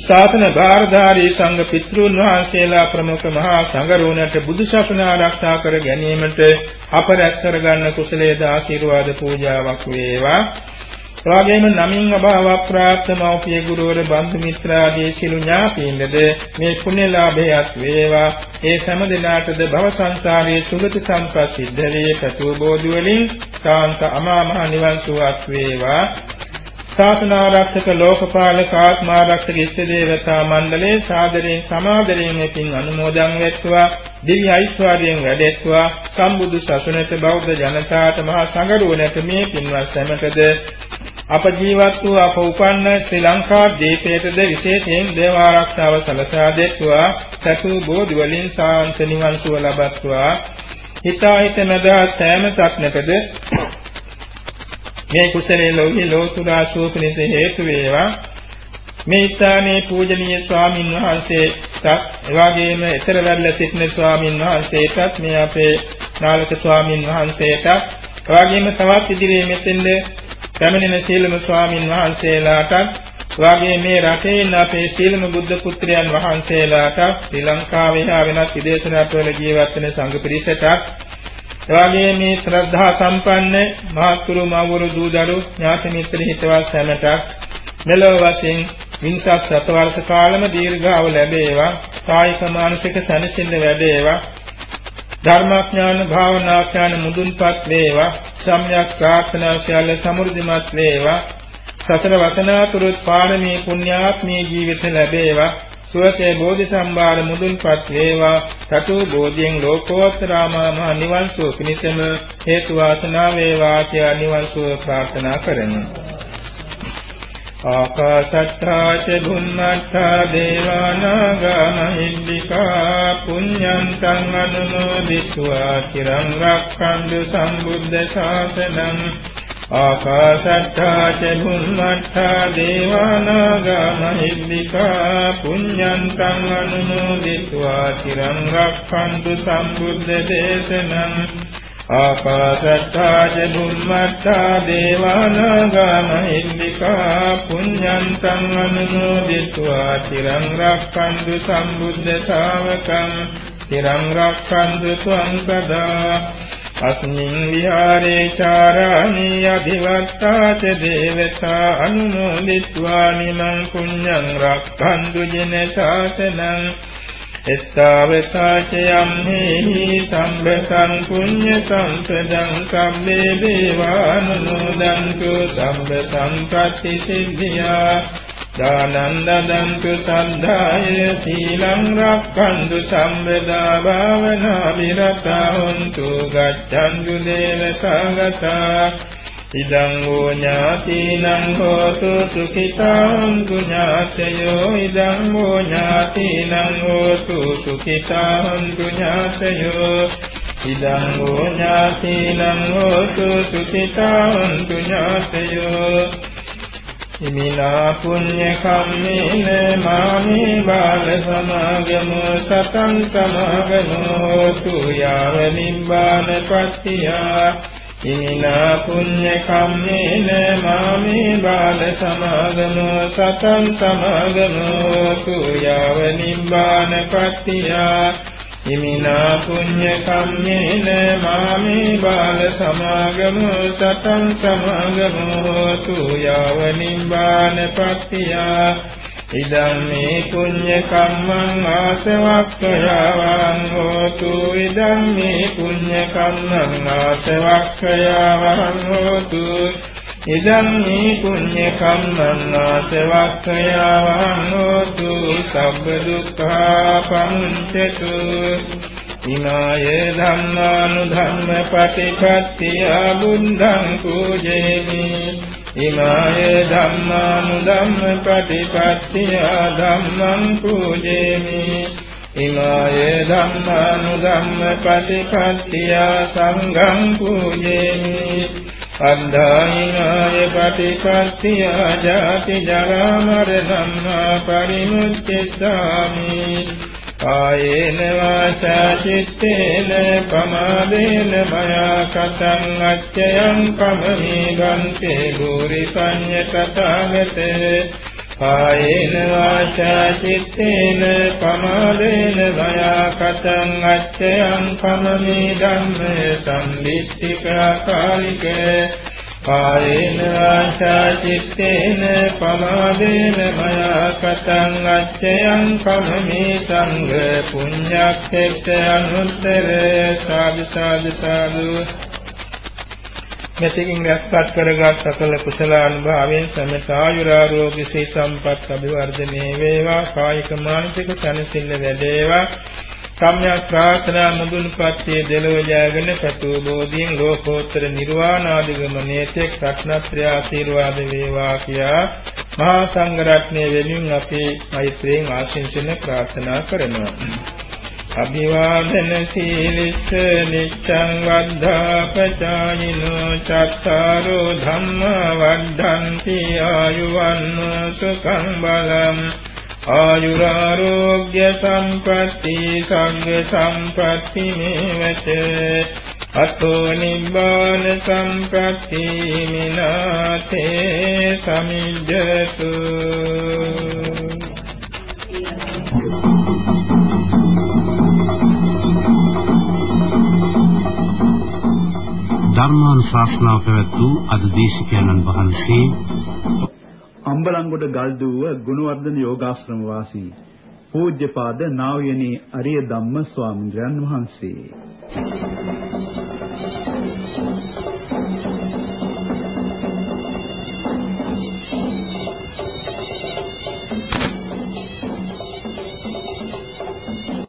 ශාසන භාරධාරී සංඝ පිතෘන් වහන්සේලා ප්‍රමුඛ මහා සංඝරුවනට බුදු ශාසන ආරක්ෂා කර ගැනීමට අප රැස් කරගන්න කුසලයේ ආශිර්වාද පූජාවක් වේවා. එවාගෙම නමින් අභාව ප්‍රාප්ත මෞපිය ගුරුවර බන්දු මිත්‍රාදී සිළු ඥාතීන්ද මේ පුණ්‍යලාභයත් වේවා. ඒ සෑම දිනාටද භව සංසාරයේ සුගති සම්පත් සිද්ධ වේ. පැතු බෝධි වලින් සාන්ත අමා මහ නිවන් සුවක් වේවා. ශාසනාරක්ෂක ලෝකපාලක ආත්මාරක්ෂක ඉෂ්ඨ දේවතා මණ්ඩලයේ සාදරයෙන් සමාදරයෙන් මෙතින් අනුමෝදන් වෙත්වා. දිව්‍ය ඓශ්වර්යයෙන් වැඩෙත්වා. සම්බුදු සසුනට බෞද්ධ ජනතාවට මහා සංඝරුවනට මේ පින්වත් සැමටද අප ජීවත් වූ අප උපන්න ශ්‍රී ලංකා දීපයටද විශේෂයෙන් දේව ආරක්ෂාව සලසා දෙත්වා සතු බෝධි වලින් සාන්ත නිවන් සුව ලබත්වා. හිතාහිත නදා සෑම සක්නකද මේ කුසලයේ ලෝහි ලෝතුරා සුවපිනිස හේතු වේවා. මේ ස්ථානයේ පූජනීය ස්වාමින් වහන්සේට එවාගෙම එතරවැල්ල සිටින ස්වාමින් වහන්සේටත් මේ අපේ නාලක ස්වාමින් වහන්සේට එවාගෙම තවත් ඉදිරියේ මෙතෙන්ද පැමිණෙන සීලම ස්වාමින් වහන්සේලාටත් වාගේ මේ රටේ ඉන්න අපේ සීලම බුද්ධ පුත්‍රයන් වහන්සේලාට ශ්‍රී ලංකාවේ හා වෙනත් විදේශ රටවල ජීවත් වෙන සංඝ පිරිසට එවාගේ මේ ශ්‍රද්ධා සම්පන්න මහත්තුරු මව්වරු දූ දරු ඥාති මිත්‍ර හිතවත් සැමට මෙලොව වශයෙන් වින්සත් සත වර්ෂ කාලම දීර්ඝාව ලැබේවා. කායික මානසික සැනසෙල්ල වැඩේවා. ධර්මාඥාන භාවනාඥාන මුදුන්පත් වේවා. සම්‍යක් ප්‍රාර්ථනා සියල්ල සමෘද්ධිමත් වේවා. සතර වතනාතුරුත් පාරමී පුණ්‍යාත්මී ජීවිත ලැබේවා. සුවසේ බෝධි සම්භාර මුදුන්පත් වේවා. සතු බෝධියෙන් ලෝකෝත්තරාමා මහ නිවන් සුව පිණිසම හේතු වාසනා වේවා කියා නිවන් සුව ප්‍රාර්ථනා කරමු. ආකාශත්තා ච භුම්මත්තා දේවානාගා මහිද්దికා පුඤ්ඤං තං අනුමෝදිත्वा চিරං රක්ඛන්තු සම්බුද්ධ ශාසනං ආකාශත්තා ච භුම්මත්තා දේවානාගා මහිද්దికා පුඤ්ඤං තං අනුමෝදිත्वा চিරං රක්ඛන්තු සම්බුද්ධ දේශනං ආකාශත්තා ච බුම්මත්තා දේවානාගා මහින්దికා පුඤ්ඤන්තං අනුමෝදිत्वा চিරං රක්ඛන්තු සම්බුද්ධ ශාවකං. চিරං රක්ඛන්තු ත්වං සදා. අස්මින් විහාරේ චාරාණී අධිවත්තා ච දේවතා අනුමෝදිत्वा නිමං පුඤ්ඤං රක්ඛන්තු ජන ශාසනං. එත්තාවතාචයම් හේහි සම්බතං පුඤ්ඤ සම්පදං සම්මේ දේවානුමෝදන්තු සම්බ සම්පත්‍ති සිද්ධියා දානන්දදන්තු සද්ධාය සීලං රක්ඛන්තු සම්බදා භාවනා විරතා හොන්තු ගච්ඡන්තු දේවතාගතා ඉදං වූ ඥාතිනං හෝතු සුඛිතාං ඥාතයෝ ඉදං වූ ඥාතිනං හෝතු සුඛිතාං ඥාතයෝ ඉදං වූ ඥාතිනං හෝතු සුඛිතාං ඥාතයෝ ඉමිනා පුඤ්ඤ කම්මේන මාමේ බාල සමාගමෝ සතං සමාගමෝ තු යාව නිබ්බාන පත්තියා. ඉමිනා පුඤ්ඤ කම්මේන මාමේ බාල සමාගමෝ සතං සමාගමෝ තු යාව නිබ්බාන පත්තියා. ඉමිනා පුඤ්ඤ කම්මේන මාමේ බාල සමාගමෝ සතං සමාගමෝ තු යාව නිබ්බාන පත්තියා. ඉදං මේ පුඤ්ඤ කම්මං ආසවක්ඛයාවං හෝතු. ඉදං මේ පුඤ්ඤ කම්මං ආසවක්ඛයාවං හෝතු. ඉදං මේ පුඤ්ඤ කම්මං ආසවක්ඛයාවං හෝතු. සබ්බ දුක්ඛා පමුච්ඡතු ඉමාය ධම්මානුධම්ම පටිපත්තිය බුද්ධං පූජේමි. ඉමාය ධම්මානුධම්ම පටිපත්තිය ධම්මං පූජේමි. ඉමාය ධම්මානුධම්ම පටිපත්තිය සංඝං පූජේමි. අද්ධායිනාය පටිපත්තිය ජාති ජරා මරණං පරිමුච්ඡාමි කායේන වාචා චිත්තේන පමාදේන මයා කතං අච්චයං කමමි ගන්තේ භූරි සංඤ කතාගතේ කායේන වාචා චිත්තේන පමාදේන මයා කතං අච්චයං කමමි ධම්මේ සම්දිත්තිකා කාලිකේ කායේන වාචා චිත්තේන පමාදේන මයා කතං අච්චයං කමමි සංඝ පුඤ්ඤක්ඛේත අනුත්තර සාදු සාදු සාදු. මෙතකින් රැස්පත් කරගත් සකල කුසල අනුභවයෙන් සමත ආයුරාරෝග්‍ය සේ සම්පත් අභිවර්ධනයේ වේවා. කායික මානසික සනසිල්ල වැඩේවා. සම්්‍යක් ප්‍රාර්ථනා මුදුන්පත්යේ දෙලොව ජයගෙන සතු බෝධියෙන් ලෝකෝත්තර නිර්වාණ ආදිගමනයේ තෙක් රත්නත්‍රය ආශිර්වාද වේවා කියා මහා සංඝ රත්නයේ වෙනුවෙන් අපි මෛත්‍රියෙන් ආශිංසන ප්‍රාර්ථනා කරනවා. අභිවාදන සීලිස්ස නිච්ඡං වද්ධා පචායිනෝ චත්තාරෝ ධම්මා වද්ධන්ති ආයුවන්නෝ සුඛං බලං ආයුරාෝග්‍ය සම්පatti සංඝ සම්පatti මේවච අතෝ නිබ්බාන සම්පatti මිනාතේ සමිජ්ජතු ධර්මානුශාසනාව පැවැත් වූ අද දේශකයන්න් වහන්සේ අම්බලන්ගොඩ ගල්දුව ගුණවර්ධන යෝගාශ්‍රම වාසී පූජ්‍යපාද නා වූ යනි අරිය ධම්ම ස්වාමීන් වහන්සේ.